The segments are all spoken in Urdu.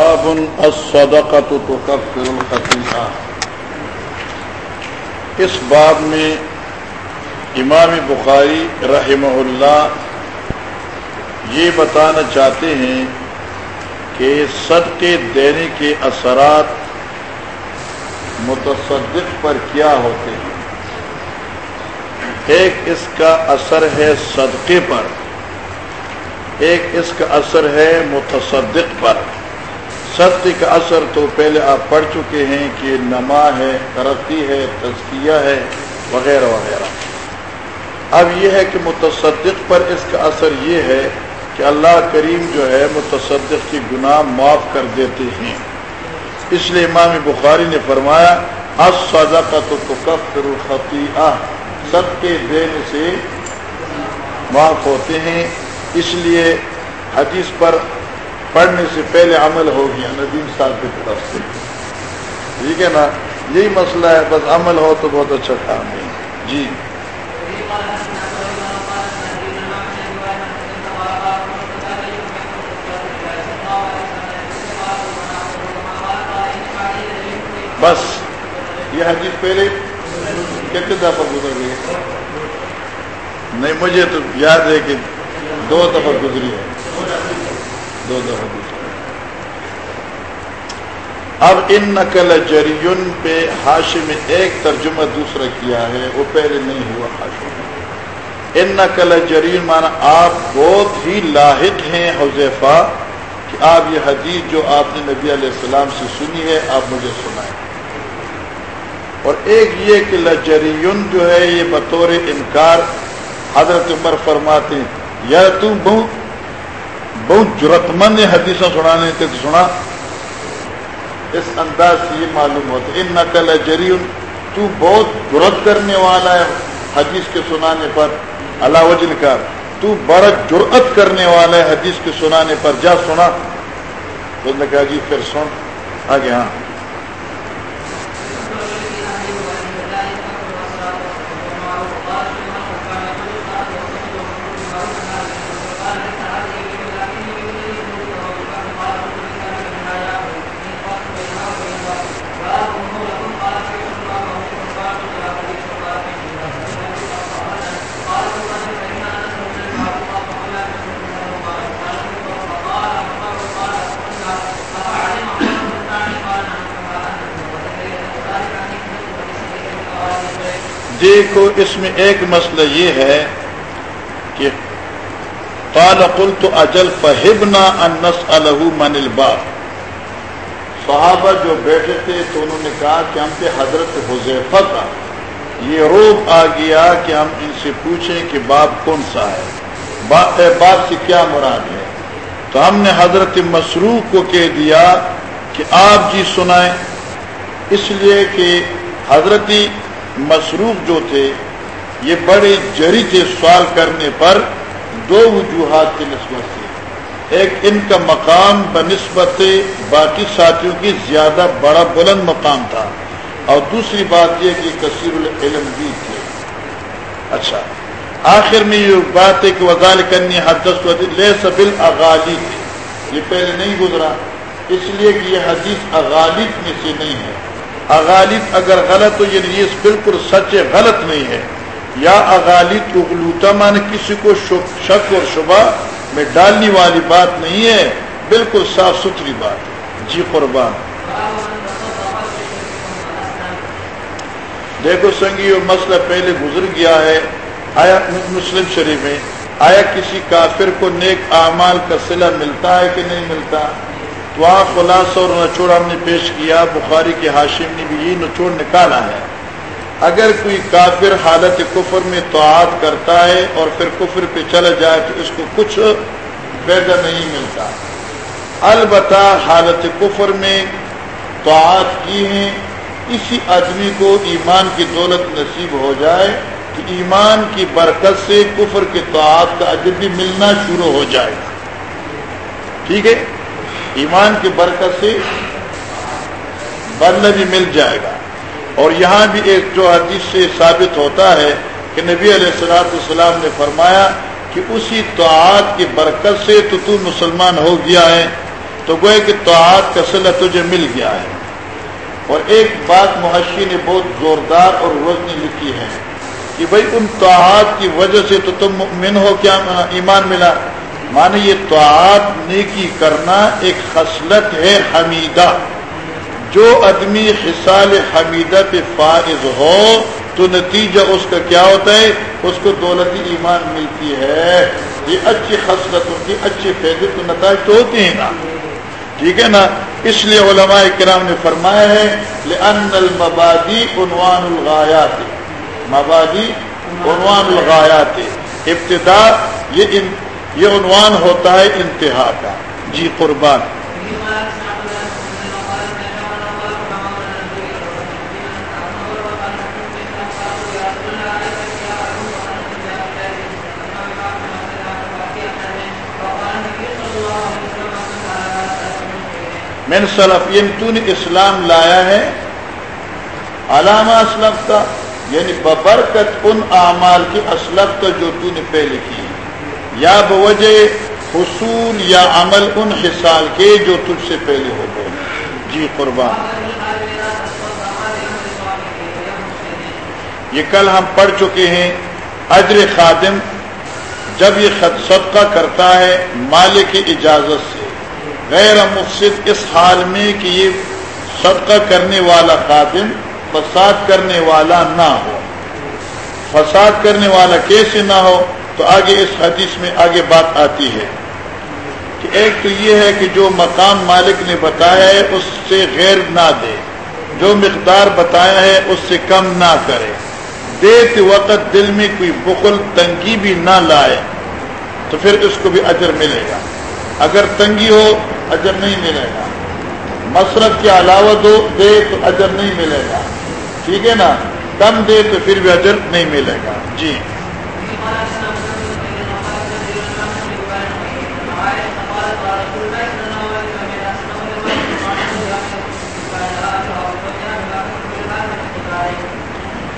باب الصدقة تكفر الخطيئة۔ اس باب میں امام بخاری رحمہ اللہ یہ بتانا چاہتے ہیں کہ صدقے دینے کے اثرات متصدق پر کیا ہوتے ہیں۔ ایک اس کا اثر ہے صدقے پر، ایک اس کا اثر ہے متصدق پر۔ صدقے کا اثر تو پہلے آپ پڑھ چکے ہیں کہ نما ہے ترقی ہے، تزکیہ ہے، وغیرہ وغیرہ۔ اب یہ ہے کہ متصدق پر اس کا اثر یہ ہے کہ اللہ کریم جو ہے متصدق کی گناہ معاف کر دیتے ہیں۔ اس لیے امام بخاری نے فرمایا سزا کا تو کفر الخطیہ سب کے دین سے معاف ہوتے ہیں۔ اس لیے حدیث پر پڑھنے سے پہلے عمل ہو گیا، ندیم صاحب کی طرف سے۔ ٹھیک ہے نا؟ یہی مسئلہ ہے، بس عمل ہو تو بہت اچھا کام ہے۔ جی۔ بس، یہ حدیث پہلے کتنے دفعہ گزر گئی نہیں، مجھے تو یاد ہے کہ دو دفعہ گزری ہے۔ دو دفعہ گزری اب ان نقل جریون پہ ہاشم میں ایک ترجمہ دوسرا کیا ہے، وہ پہلے نہیں ہوا ہاشم ان نقل جرین مانا آپ بہت ہی لاحق ہیں حضیفہ کہ آپ یہ حدیث جو آپ نے نبی علیہ السلام سے سنی ہے، آپ مجھے سنائیں۔ اور ایک یہ کہ لجریون جو ہے، یہ بطور انکار حضرت عمر فرماتے ہیں، یا تم بہت بہت ضرورت مند حدیث سنانے تھے تو سنا۔ اس انداز سے یہ معلوم ہوتا ان نقل جریون تو بہت ضرورت کرنے والا ہے حدیث کے سنانے پر۔ اللہ وجل کا، تو بڑا جرت کرنے والا ہے حدیث کے سنانے پر۔ جا سنا۔ تو نے کہا جی پھر سن۔ آگے ہاں۔ دیکھو، اس میں ایک مسئلہ یہ ہے کہ قال قلت اجل فہبنا انس الہ من الباب۔ صحابہ جو بیٹھے تھے تو انہوں نے کہا کہ ہم پہ حضرت حضیفہ کا۔ یہ روب آ گیا کہ ہم ان سے پوچھیں کہ باپ کون سا ہے۔ باپ سے کیا مراد ہے؟ تو ہم نے حضرت مسروق کو کہہ دیا کہ آپ جی سنائیں۔ اس لیے کہ حضرت مصروف جو تھے، یہ بڑے جری تھے سوال کرنے پر دو وجوہات کی نسبت سے ایک، ان کا مقام بنسبت باقی ساتھیوں کی زیادہ بڑا بلند مقام تھا۔ اور دوسری بات یہ کہ کثیر العلم بھی تھے۔ اچھا آخر میں یہ بات ہے کہ وزال کرنی حدث لے سبل اغالی یہ پہلے نہیں گزرا، اس لیے کہ یہ حدیث اغالب میں سے نہیں ہے۔ اغالب اگر غلط ہو یعنی یہ بالکل سچ غلط نہیں ہے، یا اغالب اغلوتا مان کسی کو شک اور شبہ میں ڈالنے والی بات نہیں ہے، بالکل صاف ستھری بات ہے۔ جی قربان۔ دیکھو سنگی وہ مسئلہ پہلے گزر گیا ہے آیا مسلم شریف میں۔ آیا کسی کافر کو نیک اعمال کا صلہ ملتا ہے کہ نہیں ملتا؟ وہاں خلاصہ اور نچوڑ ہم نے پیش کیا، بخاری کے ہاشم نے بھی یہ نچوڑ نکالا ہے۔ اگر کوئی کافر حالت کفر میں توعاد کرتا ہے اور پھر کفر پہ چلا جائے تو اس کو کچھ فائدہ نہیں ملتا۔ البتہ حالت کفر میں توعاد کی ہیں اسی آدمی کو ایمان کی دولت نصیب ہو جائے کہ ایمان کی برکت سے کفر کے توعاد کا عجب بھی ملنا شروع ہو جائے گا۔ ٹھیک ہے؟ ایمان کی برکت سے بدلہ بھی مل جائے گا۔ اور یہاں بھی ایک جو حدیث سے ثابت ہوتا ہے کہ نبی علیہ السلاۃ السلام نے فرمایا کہ اسی توعاد کی برکت سے تو تو مسلمان ہو گیا ہے، تو گوئے کہ توحاد کا صلح تجھے مل گیا ہے۔ اور ایک بات محشی نے بہت زوردار اور روزنی لکھی ہے کہ بھائی ان توحاد کی وجہ سے تو تم من ہو، کیا ایمان ملا؟ مانے یہ توحاد نیکی کرنا ایک خصلت ہے حمیدہ۔ جو آدمی حصال حمیدہ پہ فائز ہو، تو نتیجہ اس کا کیا ہوتا ہے؟ اس کو دولتی ایمان ملتی ہے۔ یہ اچھی خصلت ہوتی اچھی فیض تو نتائج تو ہوتے ہیں نا۔ ٹھیک ہے نا؟ اس لیے علماء کرام نے فرمایا ہے، لأن المبادی عنوان الغایات۔ مبادی عنوان الغایات۔ ابتدا، یہ یہ عنوان ہوتا ہے انتہا کا۔ جی قربان۔ من سلف یعنی تو نے اسلام لایا ہے۔ علامہ اسلف کا یعنی ببرکت ان اعمال کی اسلف کا جو تو نے پہلے کی یا بوجہ حصول یا عمل ان حصال کے جو تجھ سے پہلے ہو گئے۔ جی قربان۔ یہ کل ہم پڑھ چکے ہیں اجر خادم، جب یہ صدقہ کرتا ہے مالک کی اجازت سے۔ غیر مفسد اس حال میں کہ یہ صدقہ کرنے والا خادم فساد کرنے والا نہ ہو۔ فساد کرنے والا کیسے نہ ہو؟ تو آگے اس حدیث میں آگے بات آتی ہے کہ ایک تو یہ ہے کہ جو مقام مالک نے بتایا ہے، اس سے غیر نہ دے۔ جو مقدار بتایا ہے، اس سے کم نہ کرے۔ دیتے وقت دل میں کوئی بخل، تنگی بھی نہ لائے، تو پھر اس کو بھی اجر ملے گا۔ اگر تنگی ہو، اجر نہیں ملے گا۔ مسرت کے علاوہ دو دے تو اجر نہیں ملے گا۔ ٹھیک ہے نا؟ کم دے تو پھر بھی اجر نہیں ملے گا۔ جی۔, جی،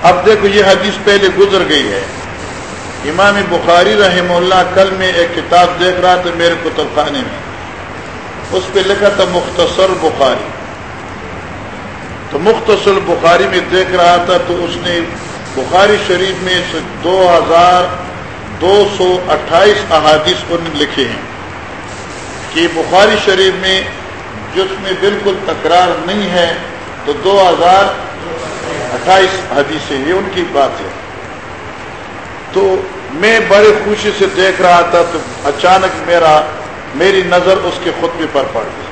اب دیکھو یہ حدیث پہلے گزر گئی ہے۔ امام بخاری رحم اللہ کل میں ایک کتاب دیکھ رہا تھا میرے کتب خانے میں۔ اس پہ لکھا تھا مختصر بخاری۔ تو مختصر بخاری میں دیکھ رہا تھا تو اس نے بخاری شریف میں دو ہزار دو سو اٹھائیس احادیث کو لکھے ہیں کہ بخاری شریف میں جس میں بالکل تکرار نہیں ہے تو دو ہزار اٹھائیس حدیثیں یہ ان کی بات ہے۔ تو میں بڑے خوشی سے دیکھ رہا تھا تو اچانک میرا میری نظر اس کے خطبے پر پڑ گئی۔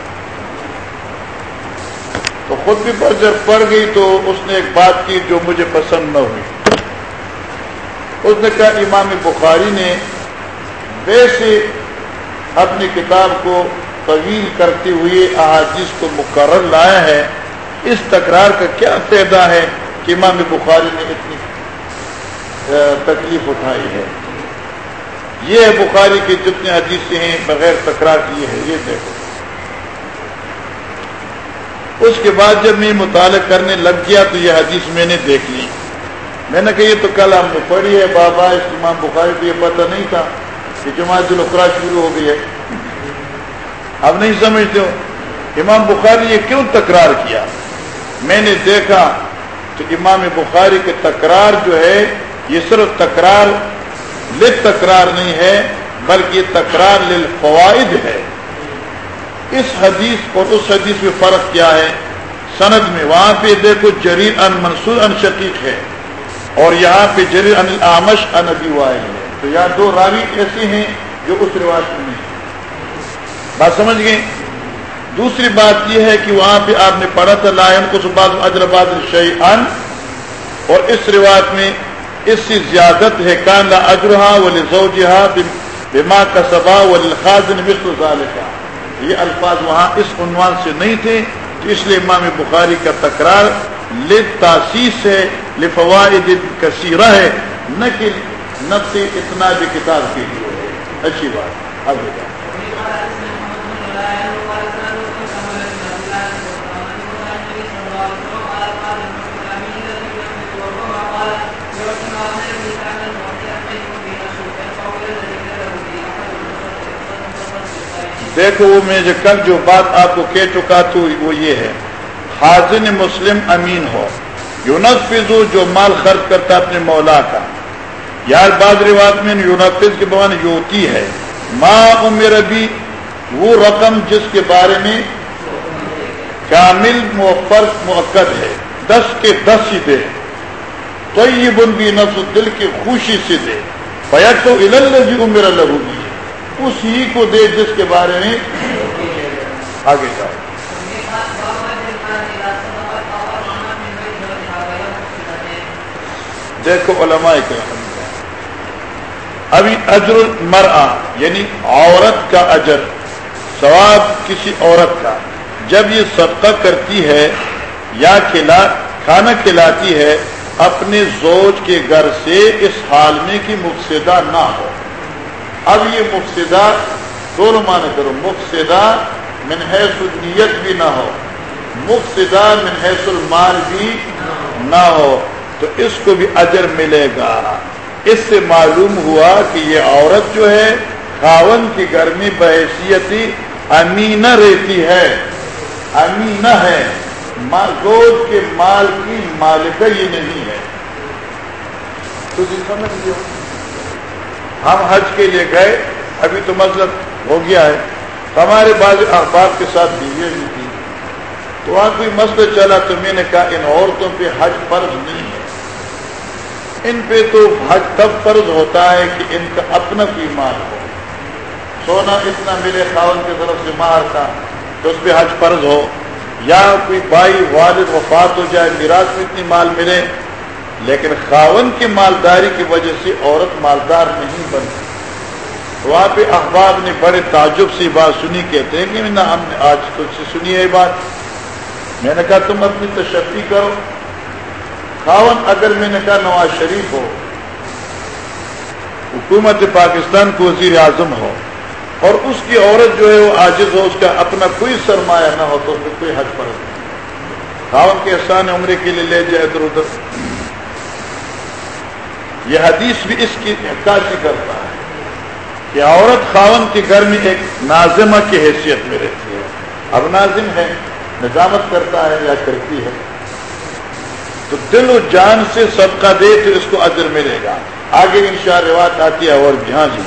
تو خطبے پر جب پڑ گئی تو اس نے ایک بات کی جو مجھے پسند نہ ہوئی۔ اس نے کہا، امام بخاری نے ویسے اپنی کتاب کو طویل کرتے ہوئے احادیث کو مقرر لایا ہے۔ اس تکرار کا کیا فائدہ ہے؟ کہ امام بخاری نے اتنی تکلیف اٹھائی ہے۔ یہ بخاری کے جتنے حدیث ہیں، بغیر تکرار کیے ہیں، یہ دیکھو۔ اس کے بعد جب میں مطالعہ کرنے لگ گیا تو یہ حدیث میں نے دیکھ لی۔ میں نے کہا، یہ تو کل ہم نے پڑھی ہے، بابا، اس امام بخاری کو یہ پتہ نہیں تھا کہ جماعت الخرا شروع ہو گئی ہے۔ اب نہیں سمجھتے ہو؟ امام بخاری نے یہ کیوں تکرار کیا؟ میں نے دیکھا تو امام بخاری کے تکرار جو ہے، یہ صرف تکرار لت تکرار نہیں ہے، بلکہ یہ تکرار للفوائد ہے۔ اس حدیث اور اس حدیث میں فرق کیا ہے؟ سند میں، وہاں پہ دیکھو جریر ان منصور ان شقیق ہے۔ اور یہاں پہ جریر ان آمش ان ابی وائل ہے۔ تو یہاں دو راوی ایسے ہیں جو اس رواج میں نہیں بات سمجھ گئے؟ دوسری بات یہ ہے کہ وہاں پہ آپ نے پڑھا تھا لائن کو سباد اجرباد شعی ان اور اس روایت میں اس سے زیادت ہے کانا اجرحا ولی زوجہا بما کا سبا والخازن مثل ذالکا یہ الفاظ وہاں اس عنوان سے نہیں تھے تو اس لیے امام بخاری کا تکرار لتاسیس ہے، لفوائد کثیرہ ہے، نہ کہ نفس اتنا بھی کتاب کے لیے اچھی بات، اب دیکھو وہ میں جو کل جو بات آپ کو کہہ چکا تو وہ یہ ہے۔ حاضر مسلم امین ہو۔ یونفذ جو مال خرچ کرتا اپنے مولا کا۔ یار بعض روایت میں یونفذ کے بوان یوتی ہے۔ ماں عمر ابھی وہ رقم جس کے بارے میں کامل فرق موقع ہے۔ دس کے دس ہی دے۔ تو بن بھی نفس دل کی خوشی سے دے۔ بیت تو الجی عمر اللہ اسی کو دے جس کے بارے میں آگے جاؤ۔ دیکھو علماء کرام، ابھی اجر المرا یعنی عورت کا اجر، ثواب کسی عورت کا۔ جب یہ صدقہ کرتی ہے یا کھلا، کھانا کھلاتی ہے، اپنے زوج کے گھر سے اس حال میں کہ مفسدہ نہ ہو۔ اب یہ مفسدہ دونوں معنی کرو، مفسدہ من حیث نیت بھی نہ ہو، مفسدہ من حیث المال بھی نہ ہو، تو اس کو بھی اجر ملے گا۔ اس سے معلوم ہوا کہ یہ عورت جو ہے، خاون کی گرمی، بحیثیتی امینہ رہتی ہے، امینہ ہے۔ گود کے مال کی مالکہ یہ نہیں ہے۔ تو جی، سمجھ لو ہم حج کے لیے گئے، ابھی تو مطلب ہو گیا ہے۔ ہمارے بعض احباب کے ساتھ بیوی بھی تھی۔ تو وہاں کوئی مسئلہ چلا تو میں نے کہا، ان عورتوں پہ حج فرض نہیں ہے۔ ان پہ تو حج تب فرض ہوتا ہے کہ ان کا اپنا کوئی مال ہو۔ سونا اتنا ملے خاون کی طرف سے مار کا تو اس پہ حج فرض ہو۔ یا کوئی بھائی والد وفات ہو جائے میراث میں اتنی مال ملے۔ لیکن خاون کی مالداری کی وجہ سے عورت مالدار نہیں بنتی وہاں پہ احباب نے بڑے تعجب سے بات سنی، کہتے ہیں کہ نہ ہم نے آج تجھ سے سنی ہے بات۔ میں نے کہا، تم اپنی تشفی کرو۔ خاون اگر میں نے کہا نواز شریف ہو، حکومت پاکستان کو وزیر اعظم ہو، اور اس کی عورت جو ہے وہ عاجز ہو، اس کا اپنا کوئی سرمایہ نہ ہو، تو اس کوئی حج پر خاون کے احسان عمرے کے لیے لے جائے ادھر ادھر۔ یہ حدیث بھی اس کی عکاسی کرتا ہے کہ عورت خاون کے گھر میں ایک نازمہ کی حیثیت میں رہتی ہے۔ اب نازم ہے نظامت کرتا ہے یا کرتی ہے۔ تو دل و جان سے سب کا دے تو اس کو اجر ملے گا۔ آگے ان شاء روایت آتی ہے اور جہاں جی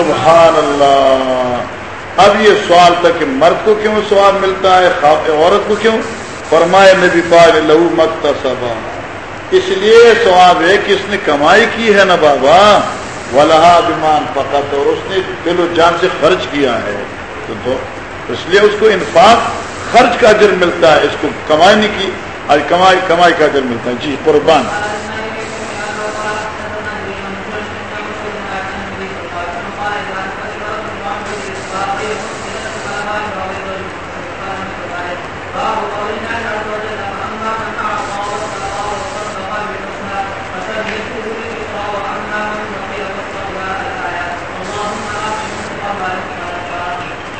سبحان اللہ۔ اب یہ سوال تھا کہ مرد کو کیوں سواب ملتا ہے عورت کو کیوں؟ فرمائے نبی پال لہو مت اس لیے سواب ہے کہ اس نے کمائی کی ہے نا بابا۔ ولہا بیمان فقط اور اس نے دل و جان سے خرچ کیا ہے۔ تو اس لیے اس کو انفاق، خرچ کا اجر ملتا ہے۔ اس کو کمائی نہیں کی آج کمائی کمائی کا اجر ملتا ہے۔ جی قربان۔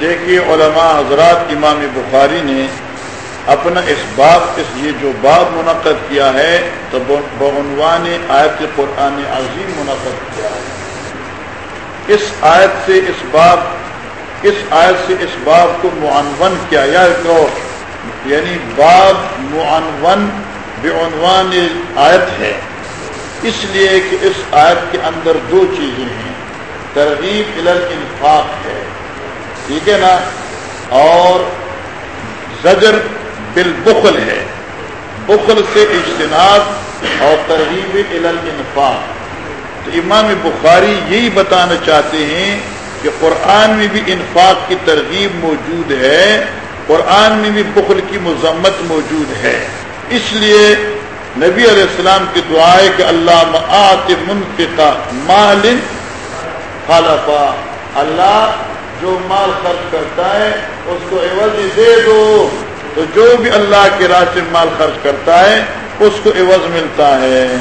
دیکھیے علماء حضرات امام بخاری نے اپنا اس باب اس یہ جو باب منعقد کیا ہے تو بعنوان آیت قرآن عظیم منعقد کیا ہے۔ اس آیت سے اس باب اس آیت سے اس باب کو معنون کیا یا تو یعنی باب معنون بعنوان آیت ہے۔ اس لیے کہ اس آیت کے اندر دو چیزیں ہیں۔ ترغیب الانفاق ہے۔ ٹھیک ہے نا؟ اور زجر بالبخل ہے۔ بخل سے اجتناب اور ترغیب الانفاق۔ تو امام بخاری یہی بتانا چاہتے ہیں کہ قرآن میں بھی انفاق کی ترغیب موجود ہے، قرآن میں بھی بخل کی مذمت موجود ہے۔ اس لیے نبی علیہ السلام کی دعا ہے کہ اللہ آت منفقہ مال خالفا اللہ جو مال خرچ کرتا ہے، اس کو عوض دے دو۔ تو جو بھی اللہ کے راستے مال خرچ کرتا ہے، اس کو عوض ملتا ہے۔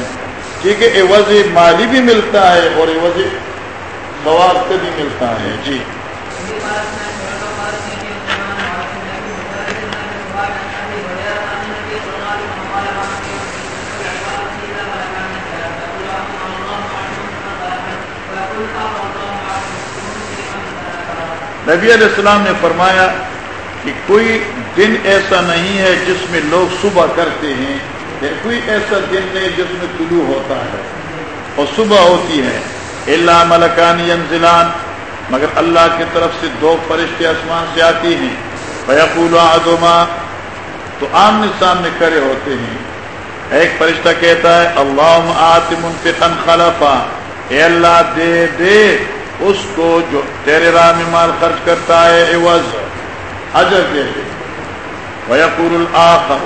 ٹھیک ہے عوض مالی بھی ملتا ہے اور عوض ثواب کبھی ملتا ہے۔ جی۔ نبی علیہ السلام نے فرمایا کہ کوئی دن ایسا نہیں ہے جس میں لوگ صبح کرتے ہیں یا کوئی ایسا دن نہیں جس میں طلوع ہوتا ہے اور صبح ہوتی ہے۔ اللہ ملکان ینزلان مگر اللہ کی طرف سے دو فرشتے آسمان سے آتی ہیں۔ بیقول آدما تو آمنے سامنے کھڑے ہوتے ہیں۔ ایک فرشتہ کہتا ہے اللہ آتم فن خلفا، اے اللہ دے دے۔ اس کو جو تیرے راہ میں مال خرچ کرتا ہے عوض، اجر دے دے۔ ویقول الاخر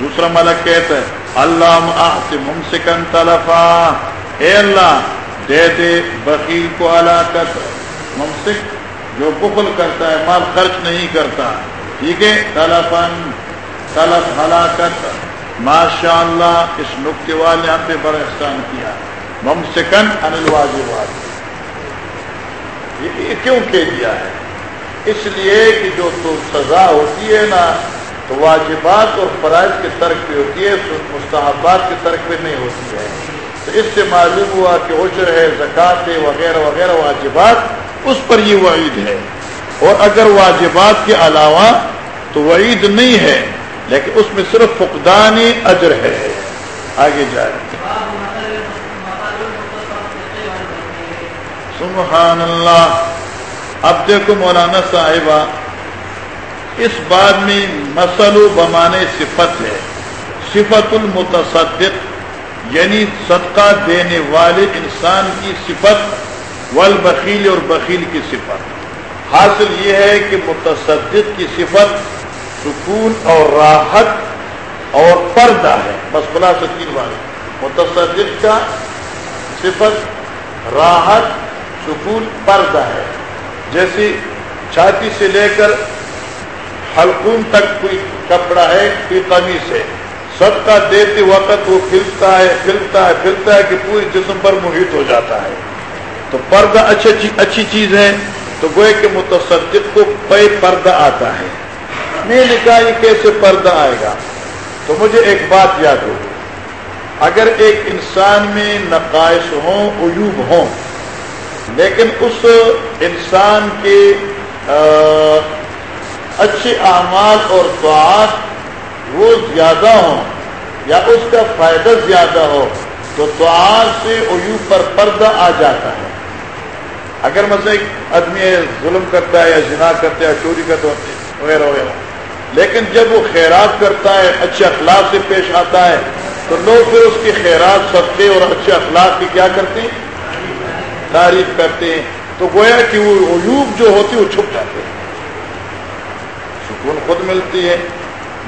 دوسرا ملک کہتا ہے اللہ آتم ممسکن تلفا۔ اے اللہ، دے دے بخیل کو ہلاکت ممسک جو بخل کرتا ہے، مال خرچ نہیں کرتا۔ ٹھیک ہے؟ تلفن تلف ہلاکت۔ ماشاء اللہ اس نقطے والے ہم پہ بڑا احسان کیا۔ ممسکن انل واجبات یہ کیوں کہہ دیا ہے؟ اس لیے کہ جو تو سزا ہوتی ہے نا، تو واجبات اور فرائض کے ترک پہ ہوتی ہے مستحبات کے ترک پہ نہیں ہوتی ہے۔ تو اس سے معلوم ہوا کہ عشر ہے، زکوٰۃ ہے، وغیرہ وغیرہ واجبات، اس پر یہ وعید ہے۔ اور اگر واجبات کے علاوہ تو وعید نہیں ہے، لیکن اس میں صرف فقدان اجر ہے۔ آگے جائے سبحان اللہ اب دیکھو مولانا صاحبہ، اس بات میں مسل و بمانے صفت ہے۔ صفت المتصدق یعنی صدقہ دینے والے انسان کی صفت، والبخیل اور بخیل کی صفت۔ حاصل یہ ہے کہ متصدق کی صفت سکون اور راحت اور پردہ ہے۔ بس بلا سکین والے متصدق کا صفت، راحت سکون پردہ ہے۔ جیسے چھاتی سے لے کر حلقون تک کوئی کپڑا ہے، کوئی قمیص ہے۔ سب کا دیتے وقت وہ پھرتا ہے پھرتا ہے پھرتا ہے کہ پورے جسم پر محیط ہو جاتا ہے۔ تو پردہ اچھی اچھی چیز ہے، تو گوئے کہ متصدق کو پے پردہ آتا ہے۔ میں نے کہا، یہ کیسے پردہ آئے گا؟ تو مجھے ایک بات یاد ہو۔ اگر ایک انسان میں نقائص ہوں، عیوب ہوں لیکن اس انسان کے اچھے اعمال اور دعات وہ زیادہ ہوں یا اس کا فائدہ زیادہ ہو تو دعا سے عیوب پر پردہ آ جاتا ہے۔ اگر مثلا ایک آدمی ظلم کرتا ہے یا جنا کرتا ہے چوری کرتا ہے، وغیرہ وغیرہ۔ لیکن جب وہ خیرات کرتا ہے، اچھے اخلاق سے پیش آتا ہے، تو لوگ پھر اس کی خیرات سبتے اور اچھے اخلاق کی کیا کرتے ہیں؟ تعریف کرتے ہیں، تو گویا کہ وہ عیوب جو ہوتی وہ چھپ جاتے ہیں۔ سکون خود ملتی ہے۔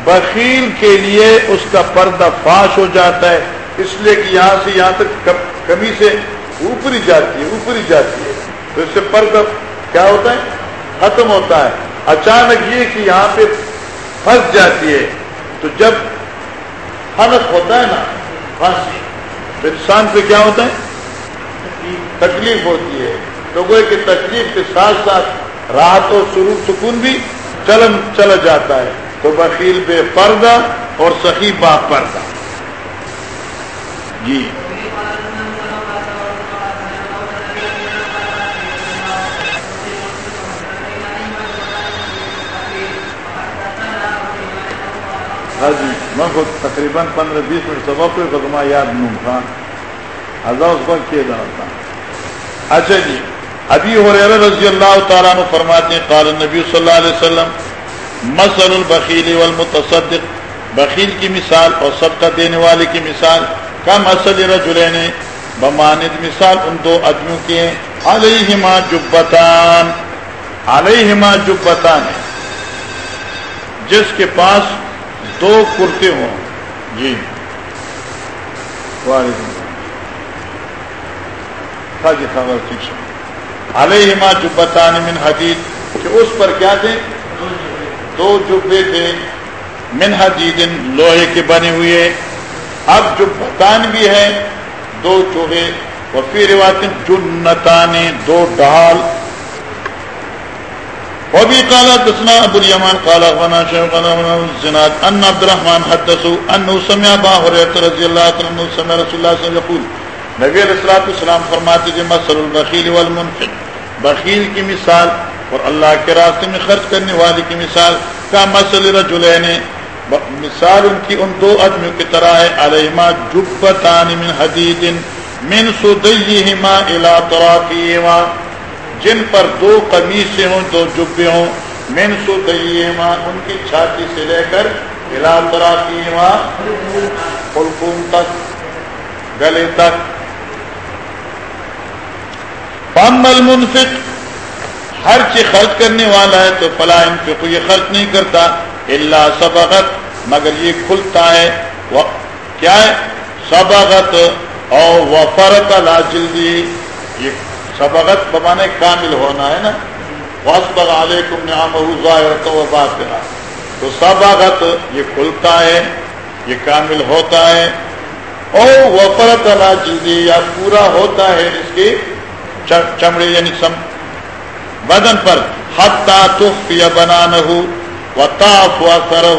بخیل کے لیے اس کا پردہ فاش ہو جاتا ہے۔ اس لیے کہ یہاں سے یہاں تک کمی سے اوپری جاتی ہے، اوپری جاتی ہے۔ تو اس سے پردہ کیا ہوتا ہے؟ ختم ہوتا ہے۔ اچانک یہ کہ یہاں پہ پھنس جاتی ہے۔ تو جب حلق ہوتا ہے نا پھانسی تو انسان پہ کیا ہوتا ہے؟ تکلیف ہوتی ہے۔ تو وہ کہ تکلیف کے ساتھ ساتھ راحت و سرور سکون بھی چلن چلا جاتا ہے۔ تو بخیل بے پردہ اور سخی با پردہ۔ جی۔ ہاں جی میں کو تقریباً پندرہ بیس منٹ سبق کوئی یاد نوں تھا۔ ہزار اس وقت کیے جانا تھا۔ اچھا جی ابھی ہو رضی اللہ تعالیٰ نے فرماتے ہیں، قال نبی صلی اللہ علیہ وسلم مسل البخیل والمتصدق، بخیل کی مثال اور صدقہ دینے والے کی مثال کم اصل رجلین بمانت مثال ان دو آدمیوں کے علیہما جبتان علیہما جبتان جس کے پاس دو کرتے ہوں۔ جی۔ وعلیکم جی خبر ٹھیک علیہما جبتان من حدید، کہ اس پر کیا تھے؟ دو جبے تھے من حدید، لوہے کے بنے ہوئے۔ اب جبتان بھی ہے دو چوہے وفی روایت جنتانی دو ڈال۔ وبي قال حدثنا ابو اليمان قال غنا شيخ قال زناد، ان عبد الرحمن حدثوا انه سمع ابا هريره رضي الله عنه سمع رسول الله صلى الله عليه وسلم يقول نبی علیہ الصلوۃ والسلام فرماتے ہیں مثل البخیل والمنفق۔ بخیل کی مثال اور اللہ کے راستے میں خرچ کرنے والے کی مثال کا مثل رجلین مثال ان کی ان دو آدمیوں کی طرح ہے۔ علیہما جبتان من حدید من سدیہما الى طراقیہما جن پر دو قمیصیں ہوں، دو جبے ہوں۔ مین سو ماں ان کی چھاتی سے لے کر ہلا ترا کی تک، گلے تک۔ پامل منفق ہر چیز خرچ کرنے والا ہے تو فلاں کو یہ خرچ نہیں کرتا اللہ سبقت، مگر یہ کھلتا ہے، وہ کیا ہے؟ سبقت، اور وفرت لا جلدی، یہ سبغت بمانے کامل ہونا ہے نا؟ واسبغ علیکم نعمہ ظاہرت و باطنہ تو سبغت یہ کھلتا ہے، یہ کامل ہوتا ہے او وفرت علی جلدی، یا پورا ہوتا ہے اس کی چمڑے یعنی سم بدن پر حتی تخفی بنانہ وطاف واثرہ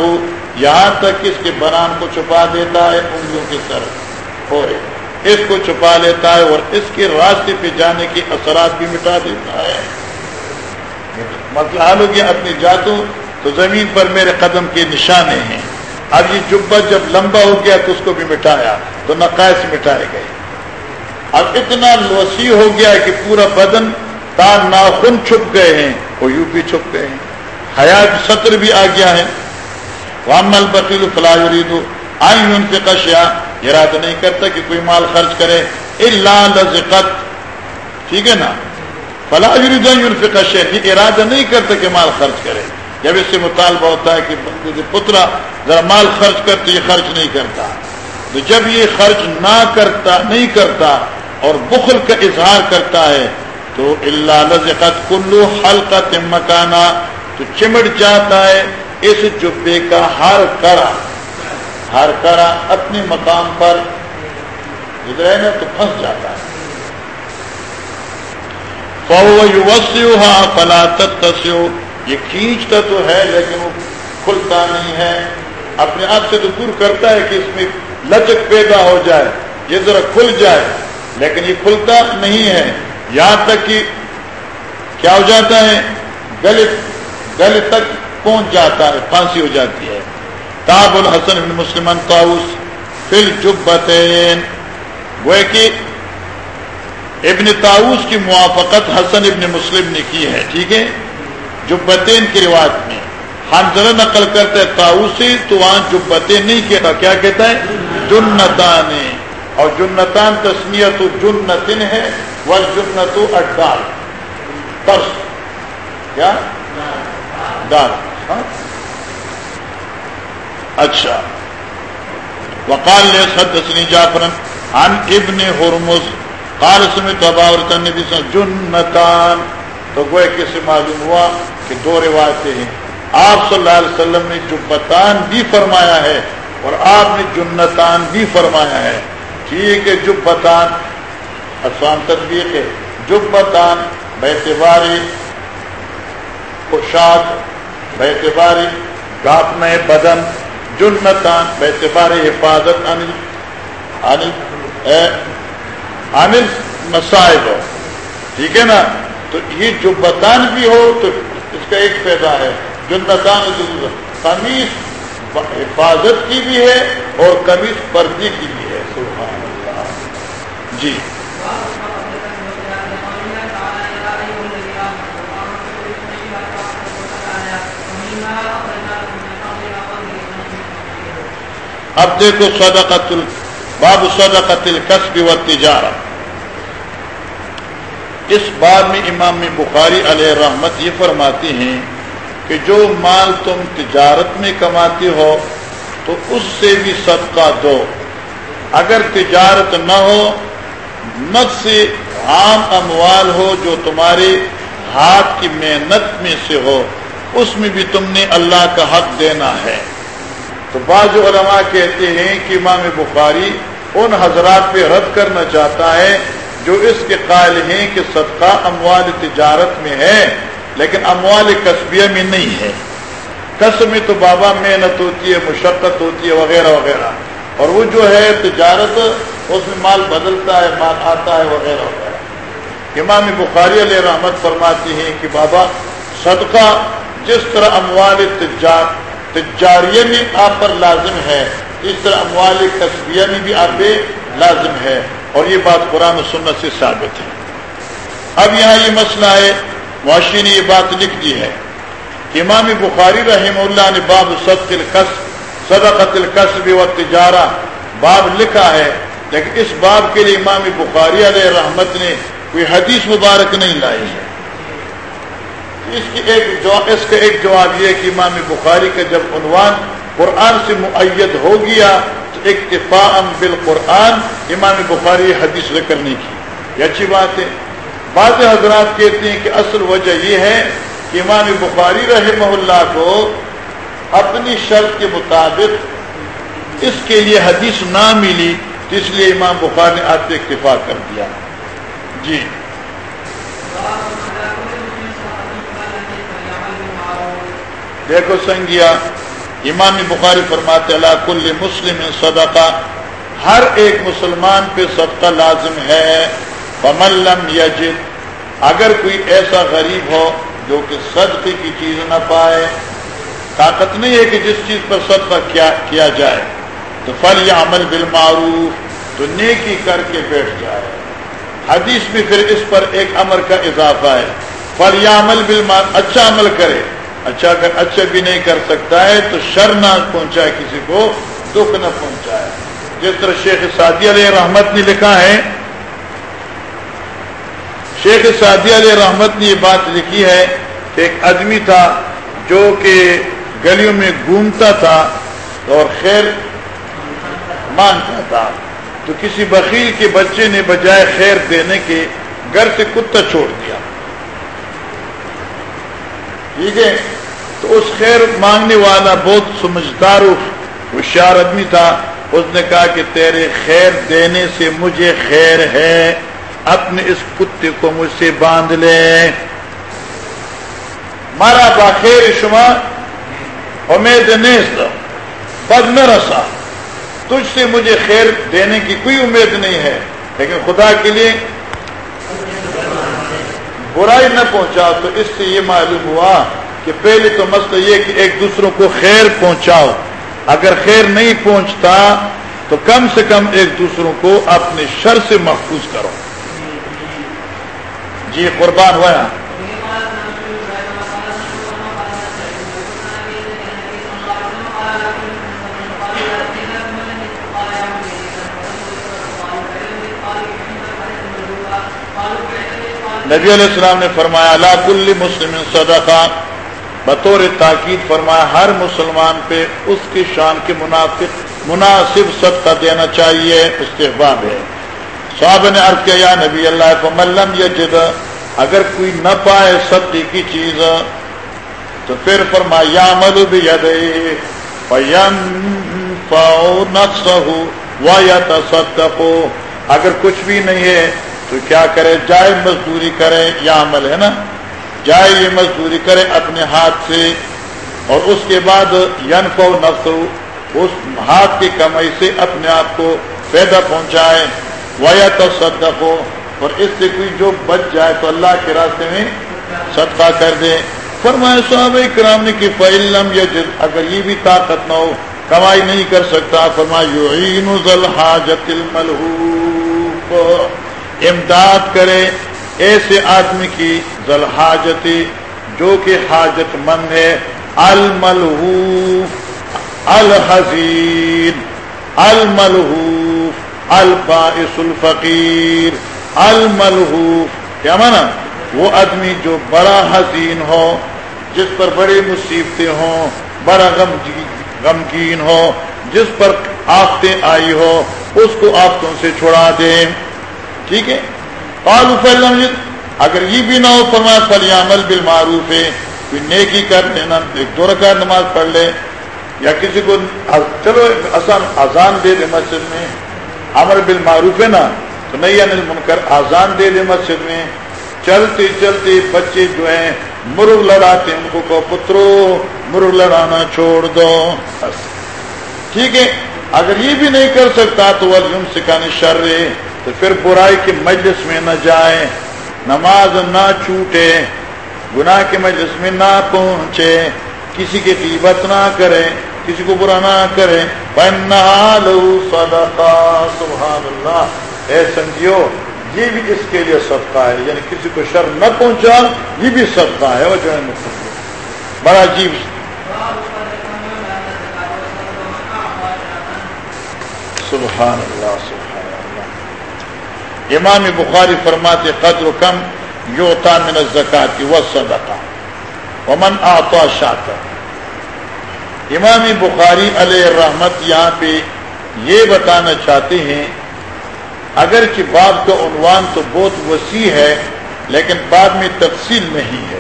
یہاں تک اس کے بنان کو چھپا دیتا ہے، انگلیوں کی طرف ہو رہے اس کو چھپا لیتا ہے اور اس کے راستے پہ جانے کے اثرات بھی مٹا دیتا ہے۔ مطلب مسئلہ حال ہو گیا اپنی جاتوں تو زمین پر میرے قدم کے نشانے ہیں۔ اب یہ جبہ جب لمبا ہو گیا تو اس کو بھی مٹایا، تو نقائص مٹائے گئے۔ اب اتنا وسیع ہو گیا کہ پورا بدن تان ناخن چھپ گئے ہیں وہ یو بھی چھپ گئے ہیں۔ حیات سطر بھی آ گیا ہے۔ وامل بکیل فلاح آئی ان کے کشیا ارادہ نہیں کرتا کہ کوئی مال خرچ کرے۔ لذقت ٹھیک ہے نا؟ فلاح یہ ارادہ نہیں کرتا کہ مال خرچ کرے۔ جب اس سے مطالبہ ہوتا ہے کہ پترا ذرا مال خرچ کر تو یہ خرچ نہیں کرتا۔ تو جب یہ خرچ نہ کرتا، نہیں کرتا اور بخل کا اظہار کرتا ہے، تو اللہ لذقت کلو ہلکا مکانا، تو چمٹ جاتا ہے اس جبے کا ہر کرا۔ ہر کرا اپنے مقام پر نا، تو پھنس جاتا ہے۔ فلا تتسو یہ کھینچتا تو ہے، لیکن وہ کھلتا نہیں ہے۔ اپنے آپ سے تو دور کرتا ہے کہ اس میں لچک پیدا ہو جائے، یہ ذرا کھل جائے۔ لیکن یہ کھلتا نہیں ہے۔ یہاں تک کہ کیا ہو جاتا ہے؟ گلے گلے تک پہنچ جاتا ہے، پھانسی ہو جاتی ہے۔ تاب الحسن بن مسلمان طاؤس فل جبتین وہ کہ ابن تاؤس کی موافقت حسن ابن مسلم نے کی ہے، ٹھیک ہے؟ جبتین کی روایت میں۔ ہم ذرا نقل کرتے تاؤسی تو وہاں جبتین نہیں کہتا کیا کہتا ہے؟ جنتان۔ اور جنتان تسمیت جنتن ہے وہ جنت اڈال ترس کیا دال ہاں؟ اچھا۔ وقال لے حدثني جعفر عن ابن هرمز قال سمعت ابا هريره النبي صلى الله عليه وسلم، جنتان۔ تو گوئے کسے معلوم ہوا کہ دو روایتیں ہیں۔ آپ صلی اللہ علیہ وسلم نے جبتان بھی فرمایا ہے اور آپ نے جنتان بھی فرمایا ہے۔ ٹھیک ہے جبتان آسان تدبیر ہے۔ جبتان بیتباری پوشاک بیتباری گاپ بدن۔ جنتان باعتبار حفاظت عامل مصائب ہو۔ ٹھیک ہے نا؟ تو یہ جو بتان بھی ہو، تو اس کا ایک پیدا ہے۔ جنتان قمیص حفاظت کی بھی ہے اور قمیص پردے کی بھی ہے۔ سبحان اللہ جی۔ اب دیکھو صدقت باب صدقت القصب و تجارت اس بار میں امام بخاری علیہ رحمت یہ فرماتی ہیں کہ جو مال تم تجارت میں کماتی ہو تو اس سے بھی صدقہ دو۔ اگر تجارت نہ ہو نت سے عام اموال ہو جو تمہارے ہاتھ کی محنت میں سے ہو، اس میں بھی تم نے اللہ کا حق دینا ہے۔ تو بعض علماء کہتے ہیں کہ امام بخاری ان حضرات پہ رد کرنا چاہتا ہے جو اس کے قائل ہیں کہ صدقہ اموال تجارت میں ہے۔ لیکن اموال قصبیہ میں نہیں ہے۔ قصب میں تو بابا محنت ہوتی ہے، مشقت ہوتی ہے، وغیرہ وغیرہ۔ اور وہ جو ہے تجارت، اس میں مال بدلتا ہے، مال آتا ہے، وغیرہ وغیرہ۔ امام بخاری علیہ رحمت فرماتے ہیں کہ بابا، صدقہ جس طرح اموال تجار، تجاریہ میں آپ پر لازم ہے، اس طرح اموال قصبیہ میں بھی آپ پہ لازم ہے۔ اور یہ بات قرآن و سنت سے ثابت ہے۔ اب یہاں یہ مسئلہ ہے معاشی نے یہ بات لکھ دی ہے کہ امام بخاری رحم اللہ نے باب صدق القصب صدقت القصب و تجارہ باب لکھا ہے، لیکن اس باب کے لیے امام بخاری علیہ رحمت نے کوئی حدیث مبارک نہیں لائی ہے۔ اس کی ایک جواب اس کا ایک جواب یہ ہے کہ امام بخاری کا جب عنوان قرآن سے معید ہو گیا، تو اکتفا بالقرآن امام بخاری حدیث ذکر نہیں کی۔ یہ اچھی بات ہے۔ بعض حضرات کہتے ہیں کہ اصل وجہ یہ ہے کہ امام بخاری رحمہ اللہ کو اپنی شرط کے مطابق اس کے لیے حدیث نہ ملی تو اس لیے امام بخار نے آپ سے اکتفا کر دیا۔ جی۔ دیکھو سنگیا، امام بخاری فرماتے اللہ کل مسلم صدقہ ہر ایک مسلمان پہ صدقہ لازم ہے۔ فملم یجد، اگر کوئی ایسا غریب ہو جو کہ صدقے کی چیز نہ پائے، طاقت نہیں ہے کہ جس چیز پر صدقہ کیا کیا جائے، تو فل یا عمل بالمعروف، تو نیکی کر کے بیٹھ جائے۔ حدیث میں پھر اس پر ایک امر کا اضافہ ہے۔ فل یا عمل بالمعروف اچھا عمل کرے۔ اچھا کر اچھا بھی نہیں کر سکتا ہے، تو شر نہ پہنچائے، کسی کو دکھ نہ پہنچائے۔ جس طرح شیخ سعدی علیہ رحمت نے لکھا ہے شیخ سعدی علیہ رحمت نے یہ بات لکھی ہے کہ ایک آدمی تھا جو کہ گلیوں میں گھومتا تھا اور خیر مانگتا تھا۔ تو کسی بخیل کے بچے نے بجائے خیر دینے کے گھر سے کتا چھوڑ دیا۔ ٹھیک ہے؟ تو اس خیر مانگنے والا بہت سمجھدار ہوشیار آدمی تھا۔ اس نے کہا کہ تیرے خیر دینے سے مجھے خیر ہے۔ اپنے اس کتے کو مجھ سے باندھ لے۔ مارا باخیر شما، امید نیست، بد نہ رسا۔ تجھ سے مجھے خیر دینے کی کوئی امید نہیں ہے، لیکن خدا کے لیے برائی نہ پہنچا تو اس سے یہ معلوم ہوا کہ پہلے تو مسئلہ یہ کہ ایک دوسروں کو خیر پہنچاؤ۔ اگر خیر نہیں پہنچتا تو کم سے کم ایک دوسروں کو اپنے شر سے محفوظ کرو۔ جی قربان ہوا نبی علیہ السلام نے فرمایا، لا کل مسلم صدقہ۔ بطور تاکید فرمایا، ہر مسلمان پہ اس کی شان کے منافق، مناسب صدقہ دینا چاہیے، استحباب ہے۔ صاحب نے عرض کیا، یا نبی اللہ کو ملم یجد، اگر کوئی نہ پائے ستی کی چیز، تو پھر فرما یا مل بھی اگر کچھ بھی نہیں ہے، تو کیا کرے؟ جائے مزدوری کرے یا عمل ہے نا؟ جائے یہ مزدوری کرے اپنے ہاتھ سے، اور اس کے بعد ین فو نفس اس ہاتھ کی کمائی سے اپنے آپ کو پیدا پہنچائے۔ ویا تصدق ہو اور اس سے کوئی جو بچ جائے تو اللہ کے راستے میں صدقہ کر دے۔ فرمائے صحابہ کرام نے کہ فعلم یا اگر یہ بھی طاقت نہ ہو، کمائی نہیں کر سکتا۔ فرمائے حاجت الملحوف امداد کرے ایسے آدمی کی ذل حاجتی جو کہ حاجت مند ہے۔ الملحوف، الحزین، الملحوف۔ الباعث الفقیر الملحوف کیا مانا؟ وہ آدمی جو بڑا حسین ہو، جس پر بڑی مصیبتیں ہوں، بڑا غم جی، غمگین ہو، جس پر آفتیں آئی ہو، اس کو آفتوں سے چھڑا دیں۔ ٹھیک ہے؟ اگر یہ بھی نہ ہو، فرمایا فلی عمل بالمعروف ہے کوئی نیکی کر دینا ایک دو رکعت نماز پڑھ لے، یا کسی کو، چلو اذان دے دے مسجد میں۔ امر بالمعروف ہے نا، تو نہیں انل منکر آزان دے دے مسجد میں۔ چلتے چلتے بچے جو ہیں، مرغ لڑاتے ان کو کہو، پترو، مرغ لڑانا چھوڑ دو۔ ٹھیک ہے؟ اگر یہ بھی نہیں کر سکتا تو ولیم سکھانے شر تو پھر برائی کے مجلس میں نہ جائے۔ نماز نہ چھوٹے۔ گناہ کے مجلس میں نہ پہنچے۔ کسی کی قیمت نہ کرے۔ کسی کو برا نہ کریں۔ کرے سبحان اللہ۔ اے سنگیو، یہ بھی اس کے لیے صدقہ ہے۔ یعنی کسی کو شر نہ پہنچا، یہ بھی صدقہ ہے۔ وہ جو ہے بڑا عجیب۔ سبحان اللہ سبحان اللہ امام بخاری فرماتے، قدر کم یوتا من الزکاتی و صدقہ۔ ومن آتا شاتا امام بخاری علیہ رحمت یہاں پہ یہ بتانا چاہتے ہیں اگر کہ باب کا عنوان تو بہت وسیع ہے، لیکن بعد میں تفصیل نہیں ہے۔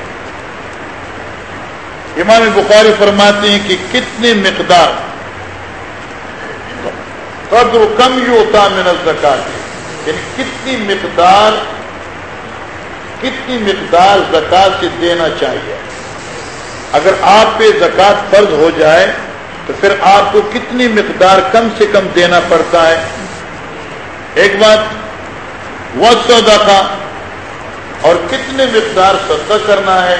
امام بخاری فرماتے ہیں کہ کتنے مقدار قدر کم ہی ہوتا من الزکات یعنی کتنی مقدار کتنی مقدار زکات سے دینا چاہیے۔ اگر آپ پہ زکات فرض ہو جائے تو پھر آپ کو کتنی مقدار کم سے کم دینا پڑتا ہے؟ ایک بات وہ سودا اور کتنے مقدار صدقہ کرنا ہے؟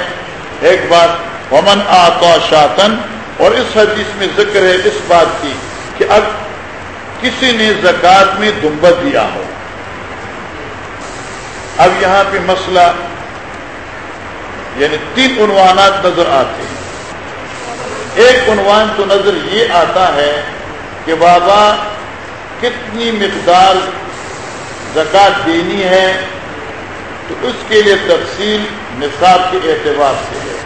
ایک بات، ومن آتا شاطن اور اس حدیث میں ذکر ہے اس بات کی کہ اب کسی نے زکات میں دمبا دیا ہو، اب یہاں پہ مسئلہ یعنی تین عنوانات نظر آتے ہیں۔ ایک عنوان تو نظر یہ آتا ہے کہ بابا کتنی مقدار زکات دینی ہے تو اس کے لیے تفصیل نصاب کے اعتبار سے ہے۔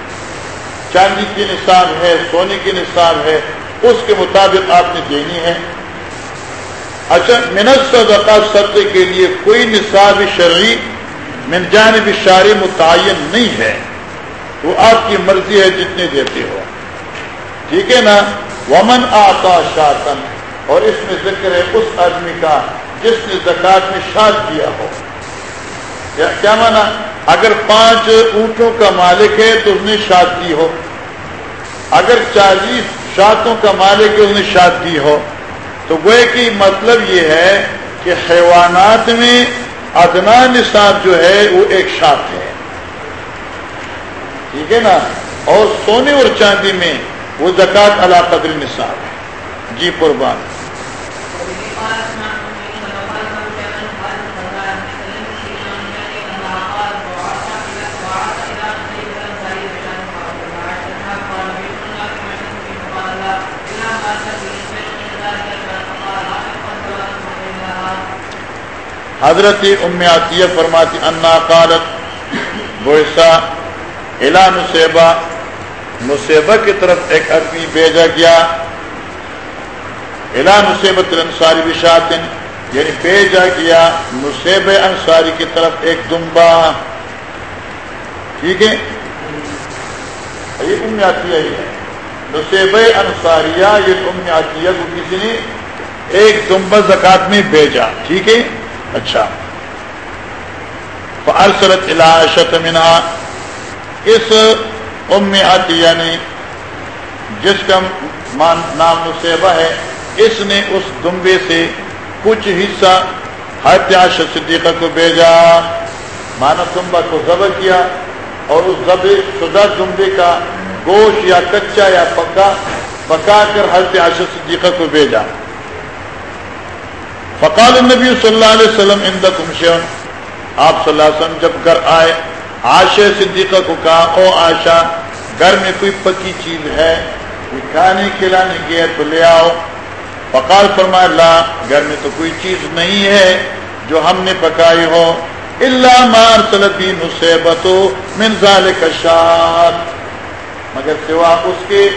چاندی کی نصاب ہے، سونے کی نصاب ہے، اس کے مطابق آپ نے دینی ہے۔ اچھا منت صدقات سطح کے لیے کوئی نصاب شرعی من جانب شار متعین نہیں ہے۔ وہ آپ کی مرضی ہے جتنے دیتے ہو۔ ٹھیک ہے نا؟ ومن آتا شاطن اور اس میں ذکر ہے اس آدمی کا جس نے زکات میں شاد کیا ہو۔ کیا مانا؟ اگر پانچ اونٹوں کا مالک ہے تو اس نے شاد کی ہو۔ اگر چالیس شاطوں کا مالک ہے اس نے شاد کی ہو۔ تو وہ کی مطلب یہ ہے کہ حیوانات میں ادنا نصاب جو ہے وہ ایک شاخ ہے۔ ٹھیک ہے نا؟ اور سونے اور چاندی میں وہ زکات اللہ قدر نصاب ہے۔ جی قربان۔ حضرت ام عطیہ فرماتی، انا قالت بوسا الا نصیبہ نصیبہ کی طرف ایک آدمی بھیجا گیا۔ الا نصیبت انصاری بشاتن یعنی بھیجا گیا نصیب انصاری کی طرف ایک دمبا۔ ٹھیک ہے؟ یہ ام عطیہ ہی ہے۔ نصیب انصاریہ، یہ ام عطیہ کو کسی نے ایک دمبا زکات میں بھیجا۔ ٹھیک ہے؟ اچھا۔ فارسلت الاشت منا اس ام عطیہ یعنی جس کا نام، نصیبہ ہے، اس نے اس دمبے سے کچھ حصہ حتیاش صدیقہ کو بھیجا۔ مانا دمبا کو ذبح کیا اور اس ذبح شدہ دمبے کا گوشت یا کچا یا پکا پکا کر حضرت صدیقہ کو بھیجا۔ فقال النبی صلی اللہ علیہ وسلم اندکم شیون آپ صلی اللہ علیہ وسلم جب گھر آئے آشا صدیقہ کو کہا، او آشا گھر میں کوئی پکی چیز ہے؟ کھانے کھلانے گیا تو لے آؤ۔ فقال، فرمایا اللہ گھر میں تو کوئی چیز نہیں ہے جو ہم نے پکائی ہو۔ اللہ مار سلطی نصیبت من ذالک مگر سوا اس کے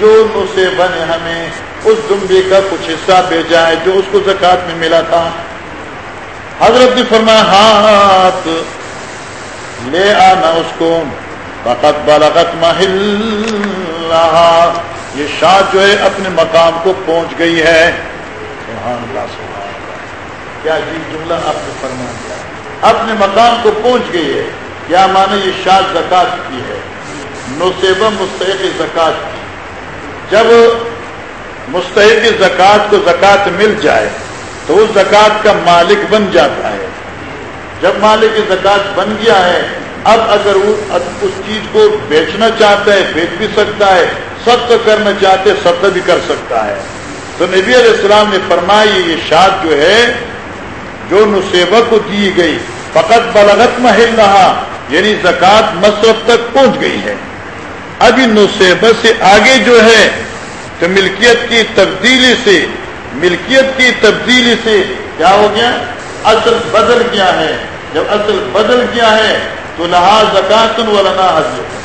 جو نصیبہ نے ہمیں اس دمبے کا کچھ حصہ بھیجا ہے، جو اس کو زکات میں ملا تھا۔ حضرت نے فرمایا، ہاتھ۔ لے آنا اس کو۔ فقط بلغت محل یہ شاہ جو ہے اپنے مقام کو پہنچ گئی ہے۔ سبحان اللہ سبحان اللہ۔ کیا عجیب جملہ آپ نے فرما دیا اپنے مقام کو پہنچ گئی ہے۔ کیا مانے یہ شاد زکات کی ہے؟ نصیبہ مستحق زکات کی۔ جب مستحق زکات کو زکات مل جائے تو اس زکات کا مالک بن جاتا ہے۔ جب مالک زکات بن گیا ہے، اب اگر وہ اس چیز کو بیچنا چاہتا ہے، بیچ بھی سکتا ہے، سب کرنا چاہتے، سب بھی کر سکتا ہے۔ تو نبی علیہ السلام نے فرمائی یہ شاد جو ہے، جو نصیبہ کو دی گئی، فقط بلغت محل رہا یعنی زکوٰۃ مصرف تک پہنچ گئی ہے۔ ابھی نصیبہ سے آگے جو ہے، تو ملکیت کی تبدیلی سے، ملکیت کی تبدیلی سے کیا ہو گیا؟ اصل بدل گیا ہے؟ جب اصل بدل گیا ہے، تو لہا زکات لنا حضرت۔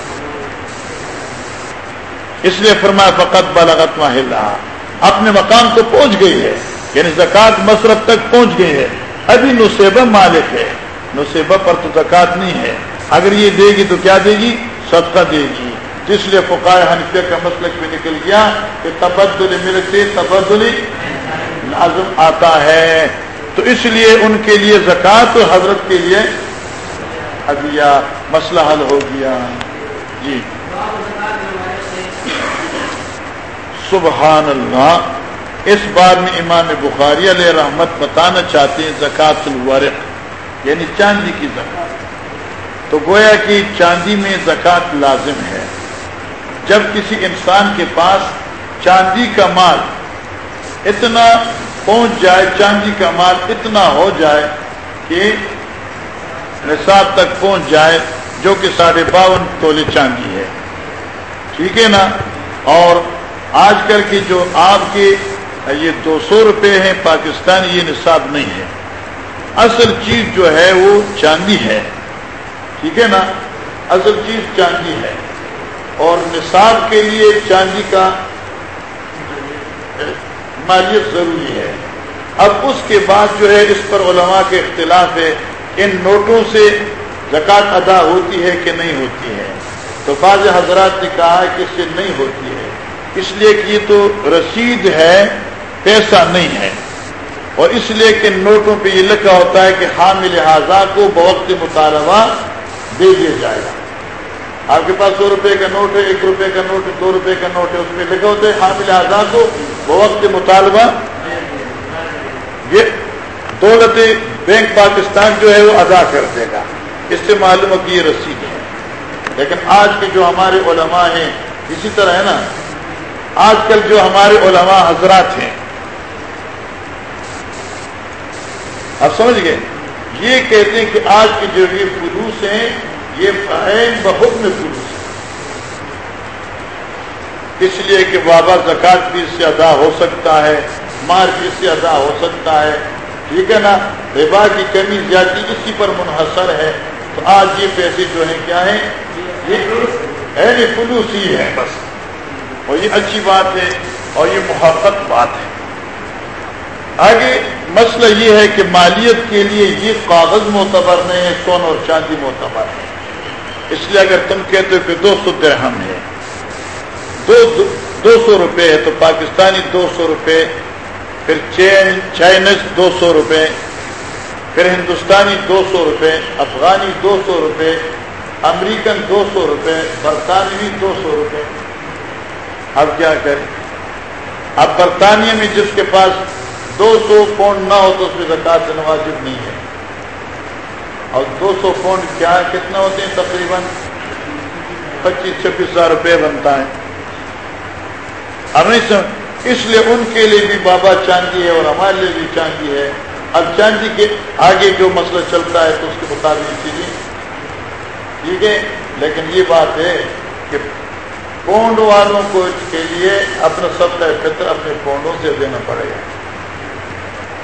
اس لیے فرمایا فقط بلغت ماہل رہا اپنے مقام کو پہنچ گئی ہے۔ یعنی زکات مصرف تک پہنچ گئی ہے۔ ابھی نصیبہ مالک ہے۔ نصیبہ پر تو زکات نہیں ہے۔ اگر یہ دے گی تو کیا دے گی؟ صدقہ دے گی۔ جس لیے فقائے حنفیہ کا مسلک بھی نکل گیا کہ تبدل ملک سے تبدلی لازم آتا ہے۔ تو اس لیے ان کے لیے زکات حضرت کے لیے ادیا مسئلہ حل ہو گیا۔ جی۔ سبحان اللہ اس بار میں امام بخاری علیہ رحمت بتانا چاہتے ہیں زکات الورق یعنی چاندی کی زکات تو گویا کہ چاندی میں زکات لازم ہے۔ جب کسی انسان کے پاس چاندی کا مال اتنا پہنچ جائے، چاندی کا مال اتنا ہو جائے کہ نصاب تک پہنچ جائے، جو کہ ساڑھے باون تولے چاندی ہے۔ ٹھیک ہے نا؟ اور آج کل کی جو آپ کے، یہ دو سو روپے ہیں، پاکستانی یہ نصاب نہیں ہے۔ اصل چیز جو ہے وہ چاندی ہے۔ ٹھیک ہے نا؟ اصل چیز چاندی ہے۔ اور نصاب کے لیے چاندی کا مالیت ضروری ہے۔ اب اس کے بعد جو ہے اس پر علماء کے اختلاف ہے ان نوٹوں سے زکوٰۃ ادا ہوتی ہے کہ نہیں ہوتی ہے۔ تو بعض حضرات نے کہا ہے کہ اس سے نہیں ہوتی ہے۔ اس لیے کہ یہ تو رسید ہے، پیسہ نہیں ہے۔ اور اس لیے کہ نوٹوں پہ یہ لکھا ہوتا ہے کہ حامل حاضہ کو بوقت مطالبہ دے دیا جائے گا۔ آپ کے پاس سو روپے کا نوٹ ہے، ایک روپے کا نوٹ ہے دو روپے کا نوٹ ہے، اس میں لکھا ہوتا ہے، حامل اعضاء کو بوقت مطالبہ۔ یہ دولت بینک پاکستان جو ہے وہ ادا کر دے گا۔ اس سے معلوم ہو کہ یہ رسید ہے۔ لیکن آج کے جو ہمارے علماء ہیں، اسی طرح ہے نا، آج کل جو ہمارے علماء حضرات ہیں، آپ سمجھ گئے؟ یہ کہتے ہیں کہ آج کے جو یہ فلوس ہیں یہ بحکم فلوس اس لیے کہ بابا زکات بھی اس سے ادا ہو سکتا ہے مار بھی اس سے ادا ہو سکتا ہے۔ ٹھیک ہے نا؟ ربا کی کمی زیادتی اسی پر منحصر ہے۔ تو آج یہ پیسے جو ہیں، کیا ہیں؟ یہ فلوس ہی ہے بس۔ اور یہ اچھی بات ہے اور یہ محبت بات ہے۔ آگے مسئلہ یہ ہے کہ مالیت کے لیے یہ کاغذ معتبر نہیں ہے سون اور چاندی معتبر ہے؟ اس لیے اگر تم کہتے ہو کہ دو سو درہم ہے، دو دو سو روپے ہے تو پاکستانی دو سو روپے، پھر چین چائنیز دو سو روپے، پھر ہندوستانی دو سو روپے، افغانی دو سو روپے، امریکن دو سو روپے، برطانوی دو سو روپے۔ اب کیا کریں؟ اب برطانیہ میں جس کے پاس دو سو پونڈ نہ ہو تو اس میں زکات واجب نہیں ہے۔ اور دو سو پونڈ کیا کتنا ہوتے ہیں تقریباً؟ پچیس، چھبیس ہزار روپے بنتا ہے۔ اب نہیں سمجھ اس لیے ان کے لیے بھی بابا چاندی ہے اور ہمارے لیے بھی چاندی ہے۔ اب چاندی کے آگے جو مسئلہ چلتا ہے تو اس کے مطابق چیزیں ٹھیک ہے؟ لیکن یہ بات ہے کہ پونڈ والوں کو کے لیے اپنا سب کا فطر اپنے پونڈوں سے دینا پڑے گا۔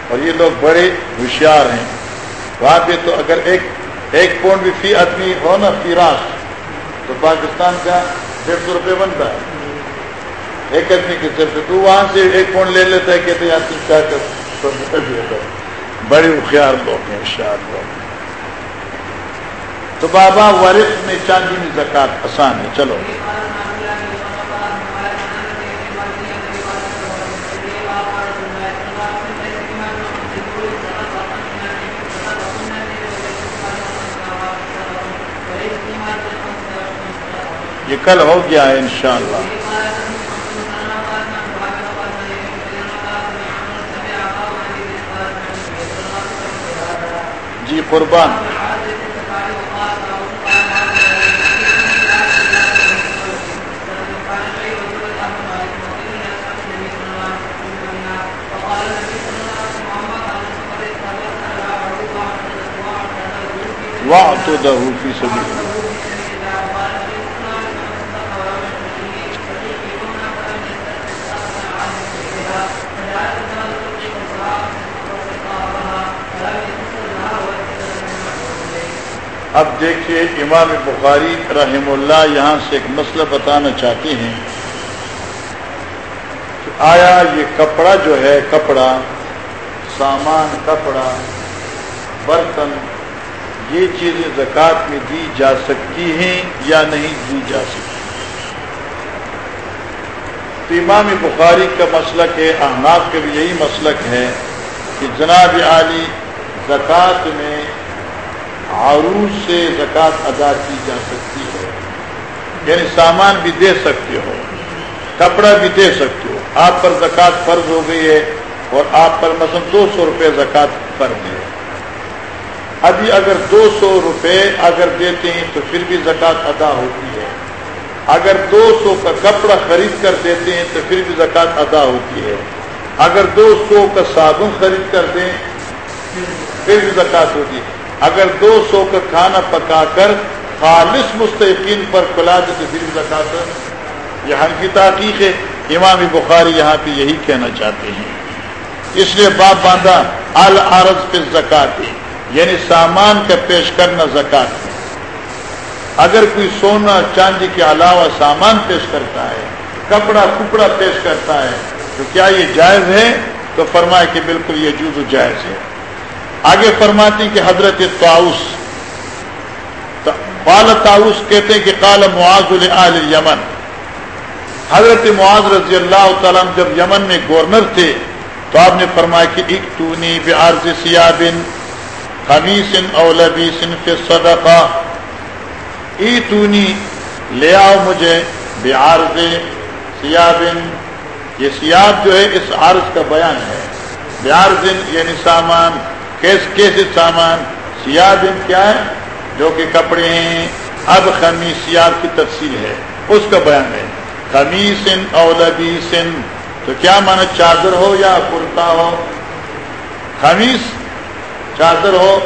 اور یہ لوگ بڑے ہوشیار ہیں۔ وہاں پہ تو اگر ایک ایک پونڈ بھی فی آدمی ہو نا، فی راس تو پاکستان کا ڈیڑھ سو روپے بنتا ہے۔ ایک آدمی کی طرف سے تو وہاں سے ایک پونڈ لے لیتا ہے کہتے ہیں تم کیا کر بڑے ہوشیار لوگ ہیں ہوشیار لوگ۔ تو بابا ورث میں چاندی میں زکات آسان ہے، چلو۔ یہ کل ہو گیا ہے انشاءاللہ۔ جی قربان۔ واہ تو دہو فی سبیل اب دیکھیے امام بخاری رحم اللہ یہاں سے ایک مسئلہ بتانا چاہتے ہیں کہ آیا یہ کپڑا جو ہے، کپڑا، سامان، کپڑا، برتن، یہ چیزیں زکوٰۃ میں دی جا سکتی ہیں یا نہیں دی جا سکتی؟ تو امام بخاری کا مسلک ہے احناف کا بھی یہی مسلک ہے کہ جناب عالی زکوٰۃ میں عروج سے زکوٰۃ ادا کی جا سکتی ہے۔ یعنی سامان بھی دے سکتے ہو، کپڑا بھی دے سکتے ہو۔ آپ پر زکوٰۃ فرض ہو گئی ہے اور آپ پر مثلا دو سو روپے زکوٰۃ فرض ہے۔ ابھی اگر دو سو روپے اگر دیتے ہیں تو پھر بھی زکوٰۃ ادا ہوتی ہے۔ اگر دو سو کا کپڑا خرید کر دیتے ہیں تو پھر بھی زکوٰۃ ادا ہوتی ہے۔ اگر دو سو کا صابن خرید کر دیں، پھر بھی زکوٰۃ ہوتی ہے۔ اگر دو سو کا کھانا پکا کر خالص مستحقین پر کلا زکات یہ حل کی تحقیق ہے۔ امام بخاری یہاں پہ یہی کہنا چاہتے ہیں۔ اس لیے باپ باندھا، العرض پہ زکات یعنی سامان کا پیش کرنا زکات ہے اگر کوئی سونا چاندی کے علاوہ سامان پیش کرتا ہے، کپڑا کپڑا پیش کرتا ہے، تو کیا یہ جائز ہے؟ تو فرمائے کہ بالکل یہ جوز و جائز ہے۔ آگے فرماتے ہیں کہ حضرت تاؤس قال تاؤس کہتے ہیں کہ قال معاذ العل یمن۔ حضرت معاذ رضی اللہ تعالیٰ جب یمن میں گورنر تھے، تو آپ نے فرمایا کہ ایک تونی بعرض سیابن خمیسن او لبیسن فی صدقہ۔ ای تونی لے آؤ مجھے بعرض سیابن یہ سیاب جو ہے، اس عرض کا بیان ہے۔ بعرض یعنی سامان۔ کیس کیسے سامان سیاہ دن کیا ہے؟ جو کہ کپڑے ہیں۔ اب خمی سیاب کی تفصیل ہے۔ اس کا بیان ہے۔ خمیسن اولبیسن تو کیا مانا چادر ہو یا کرتا ہو؟ خمیس چادر ہو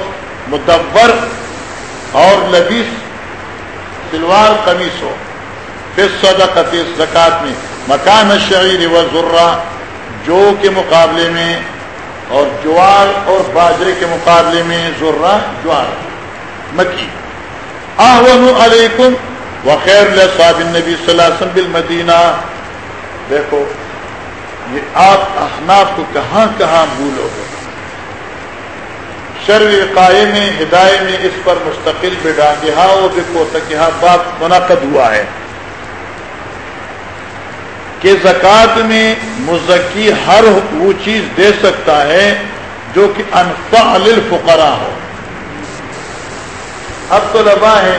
متبر اور لبیس سلوار قمیص ہو۔ پھر سودا زکات میں۔ مکان شعیر و ذرہ، جو کے مقابلے میں اور جوار اور باجرے کے مقابلے میں ذرا جوار، مکی۔ آہون علیکم وخیر صاحب نبی صلی اللہ علیہ وسلم بالمدینہ۔ دیکھو، یہ آپ احناف کو کہاں کہاں بھولو گے شرو قائم میں ہدایت میں اس پر مستقل بے ڈانگے ہاں وہ دیکھو تک یہاں بات منعقد ہوا ہے۔ کہ زکوٰۃ میں مزکی ہر وہ چیز دے سکتا ہے جو کہ انفع للفقراء ہو۔ اب تو لبا ہے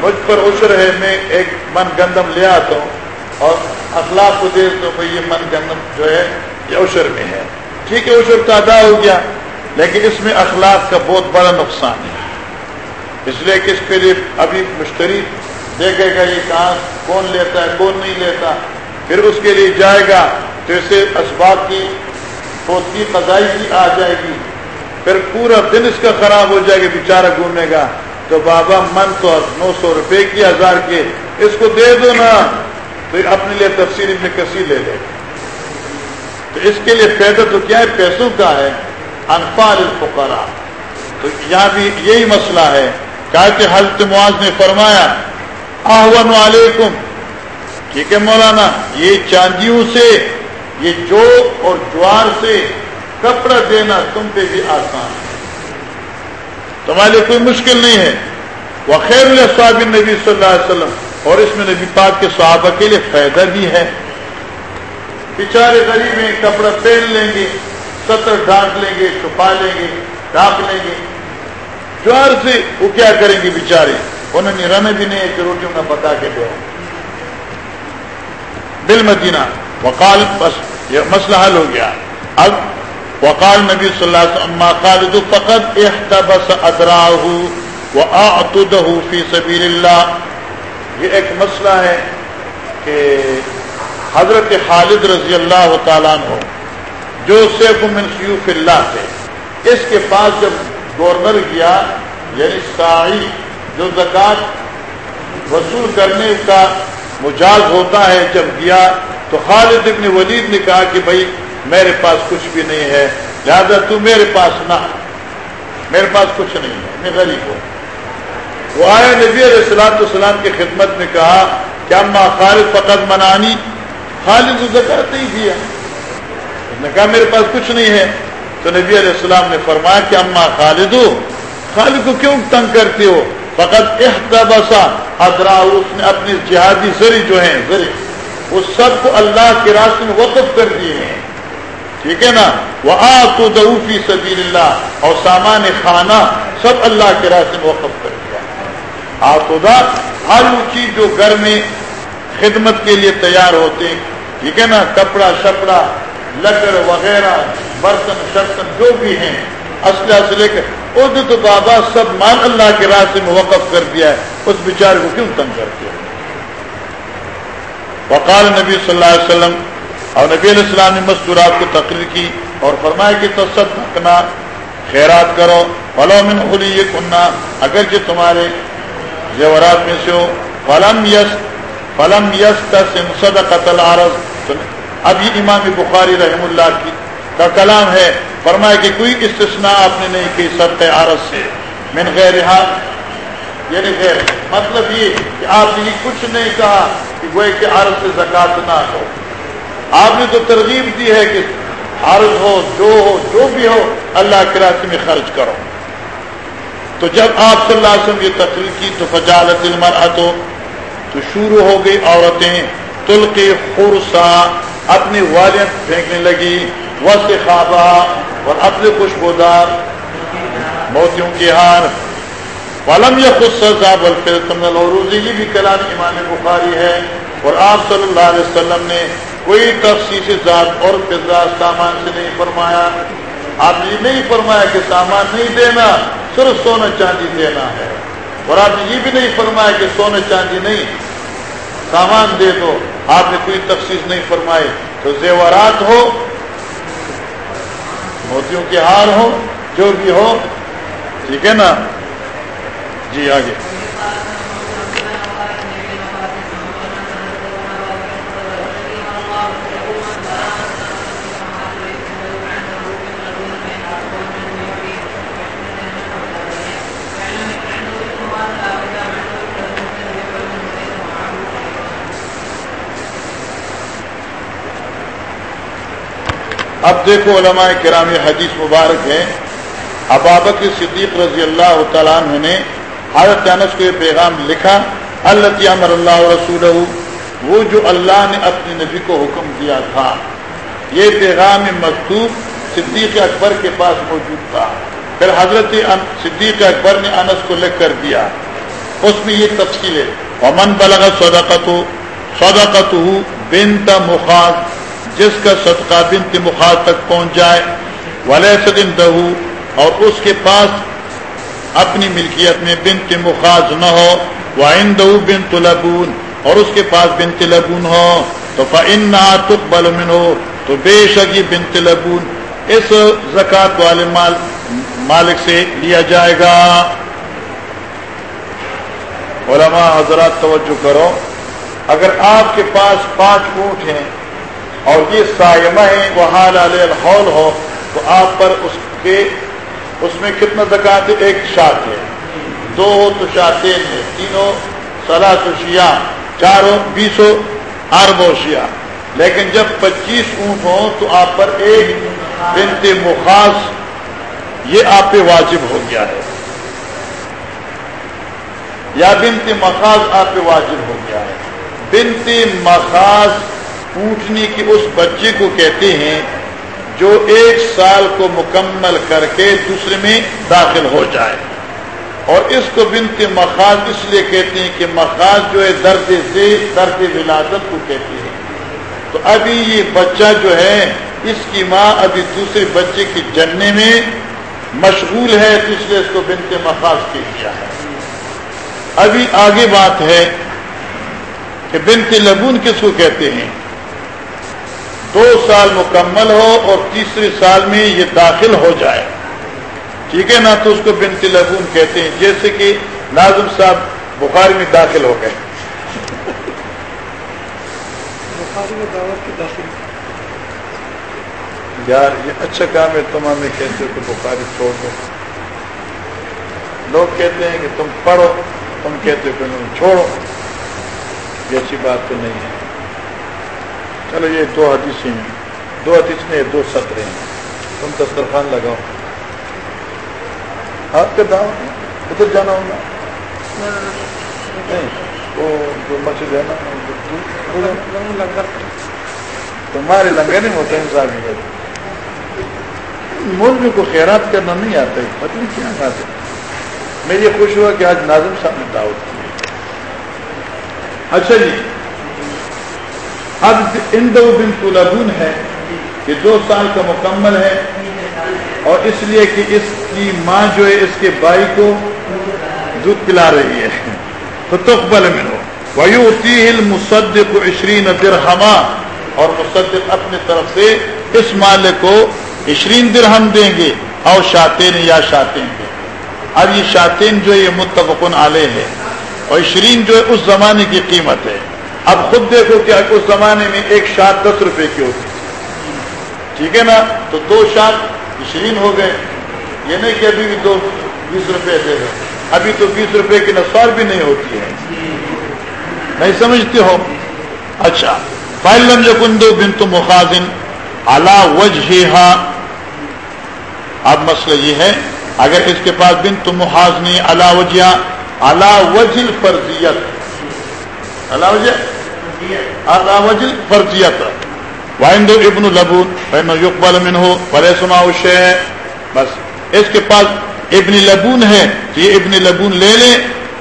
مجھ پر عشر ہے، میں ایک من گندم لے آتا ہوں اور اخلاق کو دے تو بھائی یہ من گندم جو ہے، یہ عشر میں ہے۔ ٹھیک ہے عشر تو ادا ہو گیا، لیکن اس میں اخلاق کا بہت بڑا نقصان ہے۔ اس لیے کہ اس کے لیے ابھی مشتری دیکھے گا یہ کہاں کون لیتا ہے، کون نہیں لیتا۔ پھر اس کے لیے جائے گا تو اسے اسباب کی کی قضائی کی آ جائے گی۔ پھر پورا دن اس کا خراب ہو جائے گا، بیچارہ گھومے گا۔ تو بابا من تو نو سو روپے کی ہزار کے اس کو دے دو نا۔ تو اپنے لیے تفصیل میں کسی لے لے۔ تو اس کے لیے پیدا تو کیا ہے؟ پیسوں کا ہے۔ انفال الفقراء۔ تو یہاں بھی یہی مسئلہ ہے۔ کہ حضرت معاذ نے فرمایا آہون علیکم۔ ٹھیک ہے مولانا، یہ چاندیوں سے، یہ جو اور جوار سے کپڑا دینا تم پہ بھی آسان ہے۔ تمہارے لیے کوئی مشکل نہیں ہے۔ وہ خیر صحاب نبی صلی اللہ علیہ وسلم، اور اس میں نبی پاک کے صحابہ کے لیے فائدہ بھی ہے۔ بیچارے غریب میں کپڑا پہن لیں گے، سطر ڈھانک لیں گے، چھپا لیں گے ڈھانپ لیں گے۔ جوار سے وہ کیا کریں گے بیچارے؟ انہوں نے رن بھی نہیں کہ روٹی انہیں پکا کے دے بل مدینہ وقال، بس یہ مسئلہ حل ہو گیا۔ اب وقال نبی صلی اللہ علیہ وسلم خالد فقط احتبس ادراہ واعتده فی سبیل اللہ۔ یہ ایک مسئلہ ہے کہ حضرت خالد رضی اللہ تعالیٰ عنہ، جو سیف من سیوف اللہ تھے، اس کے پاس جب گورنر گیا یعنی ساحی جو زکات وصول کرنے کا مجاز ہوتا ہے جب گیا تو خالد ابن ولید نے کہا کہ بھائی میرے پاس کچھ بھی نہیں ہے، لہذا تو میرے پاس نہ میرے پاس کچھ نہیں ہے، میں غریب ہوں۔ وہ آیا، نبی علیہ السلام السلام کی خدمت میں کہا کہ اما خالد فقط منانی؟ خالد زکات نہیں دیا نے کہا، میرے پاس کچھ نہیں ہے۔ تو نبی علیہ السلام نے فرمایا کہ اما خالد خالد کو کیوں تنگ کرتے ہو؟ فقط احتبسا ادرا اس نے اپنی جہادی زری جو ہیں، زری وہ سب کو اللہ کے راستے میں وقف کر دیے ہیں۔ ٹھیک ہے نا؟ وہ آ تو دوفی سبیل اللہ اور سامان خانہ سب اللہ کے راستے میں وقف کر دیا۔ آ تو ہر وہ چیز جو گھر میں خدمت کے لیے تیار ہوتے ہیں، ٹھیک ہے نا؟ کپڑا، شپڑا، لکڑ وغیرہ، برتن، شرتن جو بھی ہیں اسلحہ سے لے کر وہ تو بابا سب مان اللہ کے راستے میں وقف کر دیا ہے، اس بیچارے کو کیوں تنگ کرتے ہیں وقال نبی صلی اللہ علیہ وسلم، اور نبی علیہ السلام نے مستورات کو تقریر کی اور فرمایا کہ تصد رکھنا خیرات کرو فلو من خلی یہ کننا اگرچہ تمہارے زیورات میں سے ہو، فلم یس فلم یس کا سمسد قتل عرض اب یہ امام بخاری رحم اللہ کی کا کلام ہے، فرمایا کہ کوئی استثناء آپ نے نہیں کی سب عرض سے۔ من غیر یعنی غیر۔ مطلب یہ کہ آپ نے کچھ نہیں کہا کہ وہ کہ عرض سے زکات نہ ہو۔ آپ نے تو ترغیب دی ہے کہ عرض ہو، جو ہو، جو بھی ہو، اللہ کے راستے میں خرچ کرو۔ تو جب آپ صلی اللہ علیہ وسلم یہ تقریر کی تو فجالت المرأت تو شروع ہو گئی، عورتیں تل کے خورسا اپنی والد پھینکنے لگی وس اور اپنے خوشبودار، موتیوں کے ہار۔ والم یا خود سزا بلکہ یہ بھی کلام ایمان بخاری ہے۔ اور آپ صلی اللہ علیہ وسلم نے کوئی تفصیص ذات اور سامان سے نہیں فرمایا۔ آپ نے نہیں فرمایا کہ سامان نہیں دینا، صرف سونا چاندی دینا ہے۔ اور آپ نے یہ بھی نہیں فرمایا کہ سونا چاندی نہیں۔ سامان دے دو، آپ نے کوئی تفصیص نہیں فرمائی۔ تو زیورات ہو موتیوں کے ہار ہو جو بھی ہو ٹھیک ہے نا؟ جی آگے۔ اب دیکھو علماء کرام حدیث مبارک ہے۔ ابابک صدیق رضی اللہ تعالیٰ عنہ نے حضرت انس کو یہ پیغام لکھا اللہ امر اللہ رسول وہ جو اللہ نے اپنے نبی کو حکم دیا تھا۔ یہ پیغام مکتوب صدیق اکبر کے پاس موجود تھا۔ پھر حضرت صدیق اکبر نے انس کو لکھ کر دیا۔ اس میں یہ تفصیل ہے۔ امن بلغ صدقت صدقت بنت مخاط جس کا صدقہ بنت مخاط تک پہنچ جائے؟ ولی سدن دہو اور اس کے پاس اپنی ملکیت میں بنت مخاض نہ ہو وہ دہو بنت لبون، اور اس کے پاس بنت لبون ہو، تو فن تقبل من ہو تو بے شک یہ بنت لبون اس زکات والے مال، مالک سے لیا جائے گا۔ علماء حضرات توجہ کرو، اگر آپ کے پاس پانچ اونٹ ہیں اور یہ سائمہ ہے وہ حال الحول ہو، تو آپ پر اس کے، اس میں کتنا زکات ایک شاط ہے۔ دو تو شاطین ہے تینوں سلا تو شیعہ چاروں بیسوں ارب و شیعہ۔ لیکن جب پچیس اونٹ ہوں تو آپ پر ایک بنت مخاص، یہ آپ پہ واجب ہو گیا ہے۔ یا بنت مخاص آپ پہ واجب ہو گیا ہے۔ بنت مخاص اونٹنی کی اس بچے کو کہتے ہیں جو ایک سال کو مکمل کر کے دوسرے میں داخل ہو جائے۔ اور اس کو بنت مخاض اس لیے کہتے ہیں کہ مخاض جو ہے درد سے درد ولادت کو کہتے ہیں۔ تو ابھی یہ بچہ جو ہے، اس کی ماں ابھی دوسرے بچے کی جننے میں مشغول ہے، تو اس لیے اس کو بنت مخاض کے کیا ہے۔ ابھی آگے بات ہے کہ بنت لبون کس کو کہتے ہیں؟ دو سال مکمل ہو اور تیسرے سال میں یہ داخل ہو جائے۔ ٹھیک ہے نا؟ تو اس کو بنت لبون کہتے ہیں۔ جیسے کہ ناظم صاحب بخاری میں داخل ہو گئے۔ یار یہ اچھا کام ہے تم ہمیں کہتے ہو کہ بخاری چھوڑ دو۔ لوگ کہتے ہیں کہ تم پڑھو تم کہتے ہو کہ چھوڑو۔ یہ اچھی بات تو نہیں ہے۔ چلو یہ دو حدیث ہیں۔ دو حدیث نے دو سطرے ہیں۔ تم دسترخوان لگاؤ۔ آپ کے دعوت ادھر جانا ہوگا۔ وہ جو مسجد ہے نا تمہارے لنگر نہیں ہوتے ہیں صاحب ملک کو خیرات کرنا نہیں آتا ہے۔ پتہ نہیں کیا بات ہے۔ میں یہ خوش ہوا کہ آج ناظم صاحب نے دعوت کی۔ اچھا جی۔ اب ان دو دن لبون ہے کہ دو سال کا مکمل ہے اور اس لیے کہ اس کی ماں جو ہے، اس کے بھائی کو دودھ پلا رہی ہے۔ تو تقبل میں ہو۔ ویو مصدق عشرین درہما اور مصدق اپنے طرف سے اس مالک کو عشرین درہم دیں گے اور شاطین یا شاطین دیں اب یہ شاطین جو یہ متفقن علیہ ہے۔ اور عشرین جو ہے، اس زمانے کی قیمت ہے۔ اب خود دیکھو کہ اس زمانے میں ایک شاط دس روپے کی ہوتی۔ ٹھیک ہے نا؟ تو دو شاط عشرین ہو گئے۔ یہ نہیں کہ ابھی بھی دو بیس روپے دے گئے ابھی تو بیس روپے کی نسوار بھی نہیں ہوتی ہے۔ نہیں سمجھتے ہو؟ اچھا۔ فائل جو کندو بن تو مخازن اعلی وجہ اب مسئلہ یہ ہے، اگر اس کے پاس بن تو محاذنی اللہ وجہ اللہ وجل فرضیت اللہ وجہ اللہ وجل فرضیت وائند ابن لبون یقبل من ہو پرے سنا شے بس، اس کے پاس ابن لبون ہے کہ یہ ابن لبون لے لے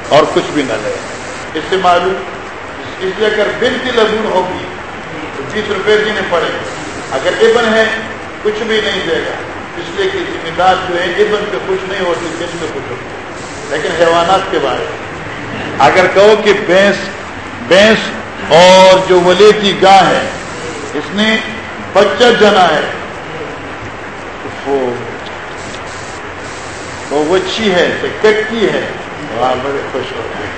اور کچھ بھی نہ لے. اس سے معلوم، اس لیے اگر بن کی لبون ہوگی، تو بیس روپے دینے پڑے. اگر ابن ہے، کچھ بھی نہیں دے گا. اس لیے کہ ذمہ دار جو ہے، ابن پہ خوش نہیں ہوتی جن پہ خوش ہوتی. لیکن حیوانات کے بارے میں۔ اگر کہو کہ بھینس بھینس اور جو ولیتی گاہ ہے، اس نے بچہ جنا ہے۔ وہ وچی ہے کٹی ہے۔ بڑے خوش ہوتے ہیں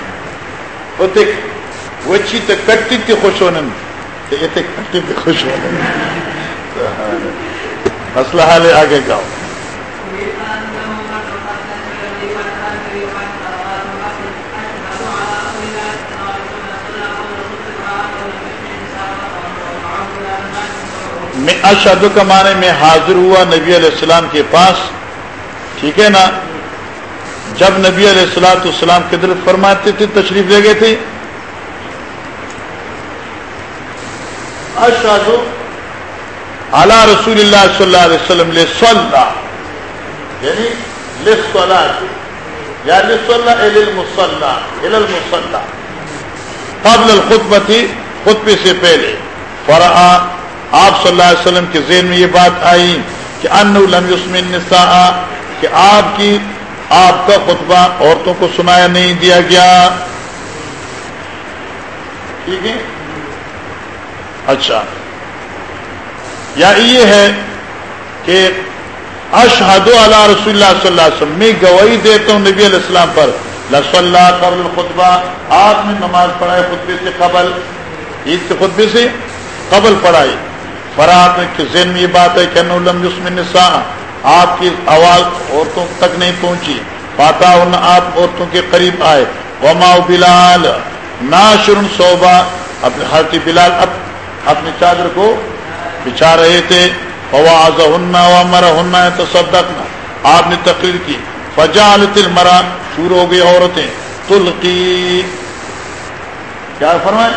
وہ دیکھ وچی تو کٹی تھی خوش ہونے یہ کٹی تھی خوش ہونے مسئلہ حال آگے جاؤ۔ میں اشد کا معنی میں حاضر ہوا نبی علیہ السلام کے پاس، ٹھیک ہے نا؟ جب نبی علیہ السلاۃ السلام کی طرف فرماتے تھے، تشریف لے گئے تھے۔ اشاد اعلی رسول اللہ صلی اللہ علیہ وسلم لسلا یعنی لسلا یا لسلا قبل الخطبتی خطبے سے پہلے۔ فرا آپ صلی اللہ علیہ وسلم کے ذہن میں یہ بات آئی کہ ان لم یسم النساء کہ آپ کی، آپ کا خطبہ عورتوں کو سنایا نہیں، دیا گیا۔ ٹھیک ہے؟ اچھا۔ یا یہ ہے کہ اشہد اللہ رسول اللہ صلی اللہ علیہ وسلم، میں گواہی دیتا ہوں نبی علیہ السلام پر لس اللہ قبل الخطبہ، آپ نے نماز پڑھائے خطبے سے قبل، عید کے خطبے سے قبل پڑھائی۔ فرات میں ذہن میں یہ بات ہے کہ نولم یسم نساء آپ کی آواز عورتوں تک نہیں پہنچی پاتا ان آپ عورتوں کے قریب آئے۔ وما بلال، ناشر صوبہ اپنے حالتی بلال اب اپنے چادر کو بچھا رہے تھے۔ فواز ہننا و مرا ہننا تو آپ نے تقریر کی۔ فجا المرا شروع ہو گئی عورتیں۔ تلقی کیا فرمائے؟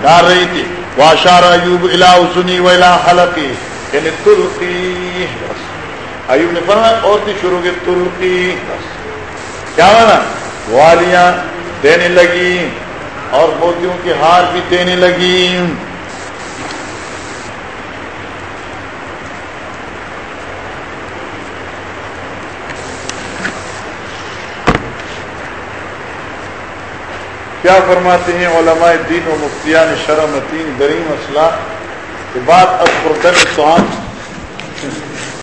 ڈال رہی تھی۔ واشار ایوب الا سنی و الا حلقی یعنی ترقی ایوب نے فرمایا عورتیں شروع کی ترقی کیا مانا؟ والیاں دینے لگی، اور موتیوں کے ہار بھی دینے لگی۔ کیا فرماتے ہیں علماء دین و مفتیان شرم دین گریم اسلح کے بعد اب سوان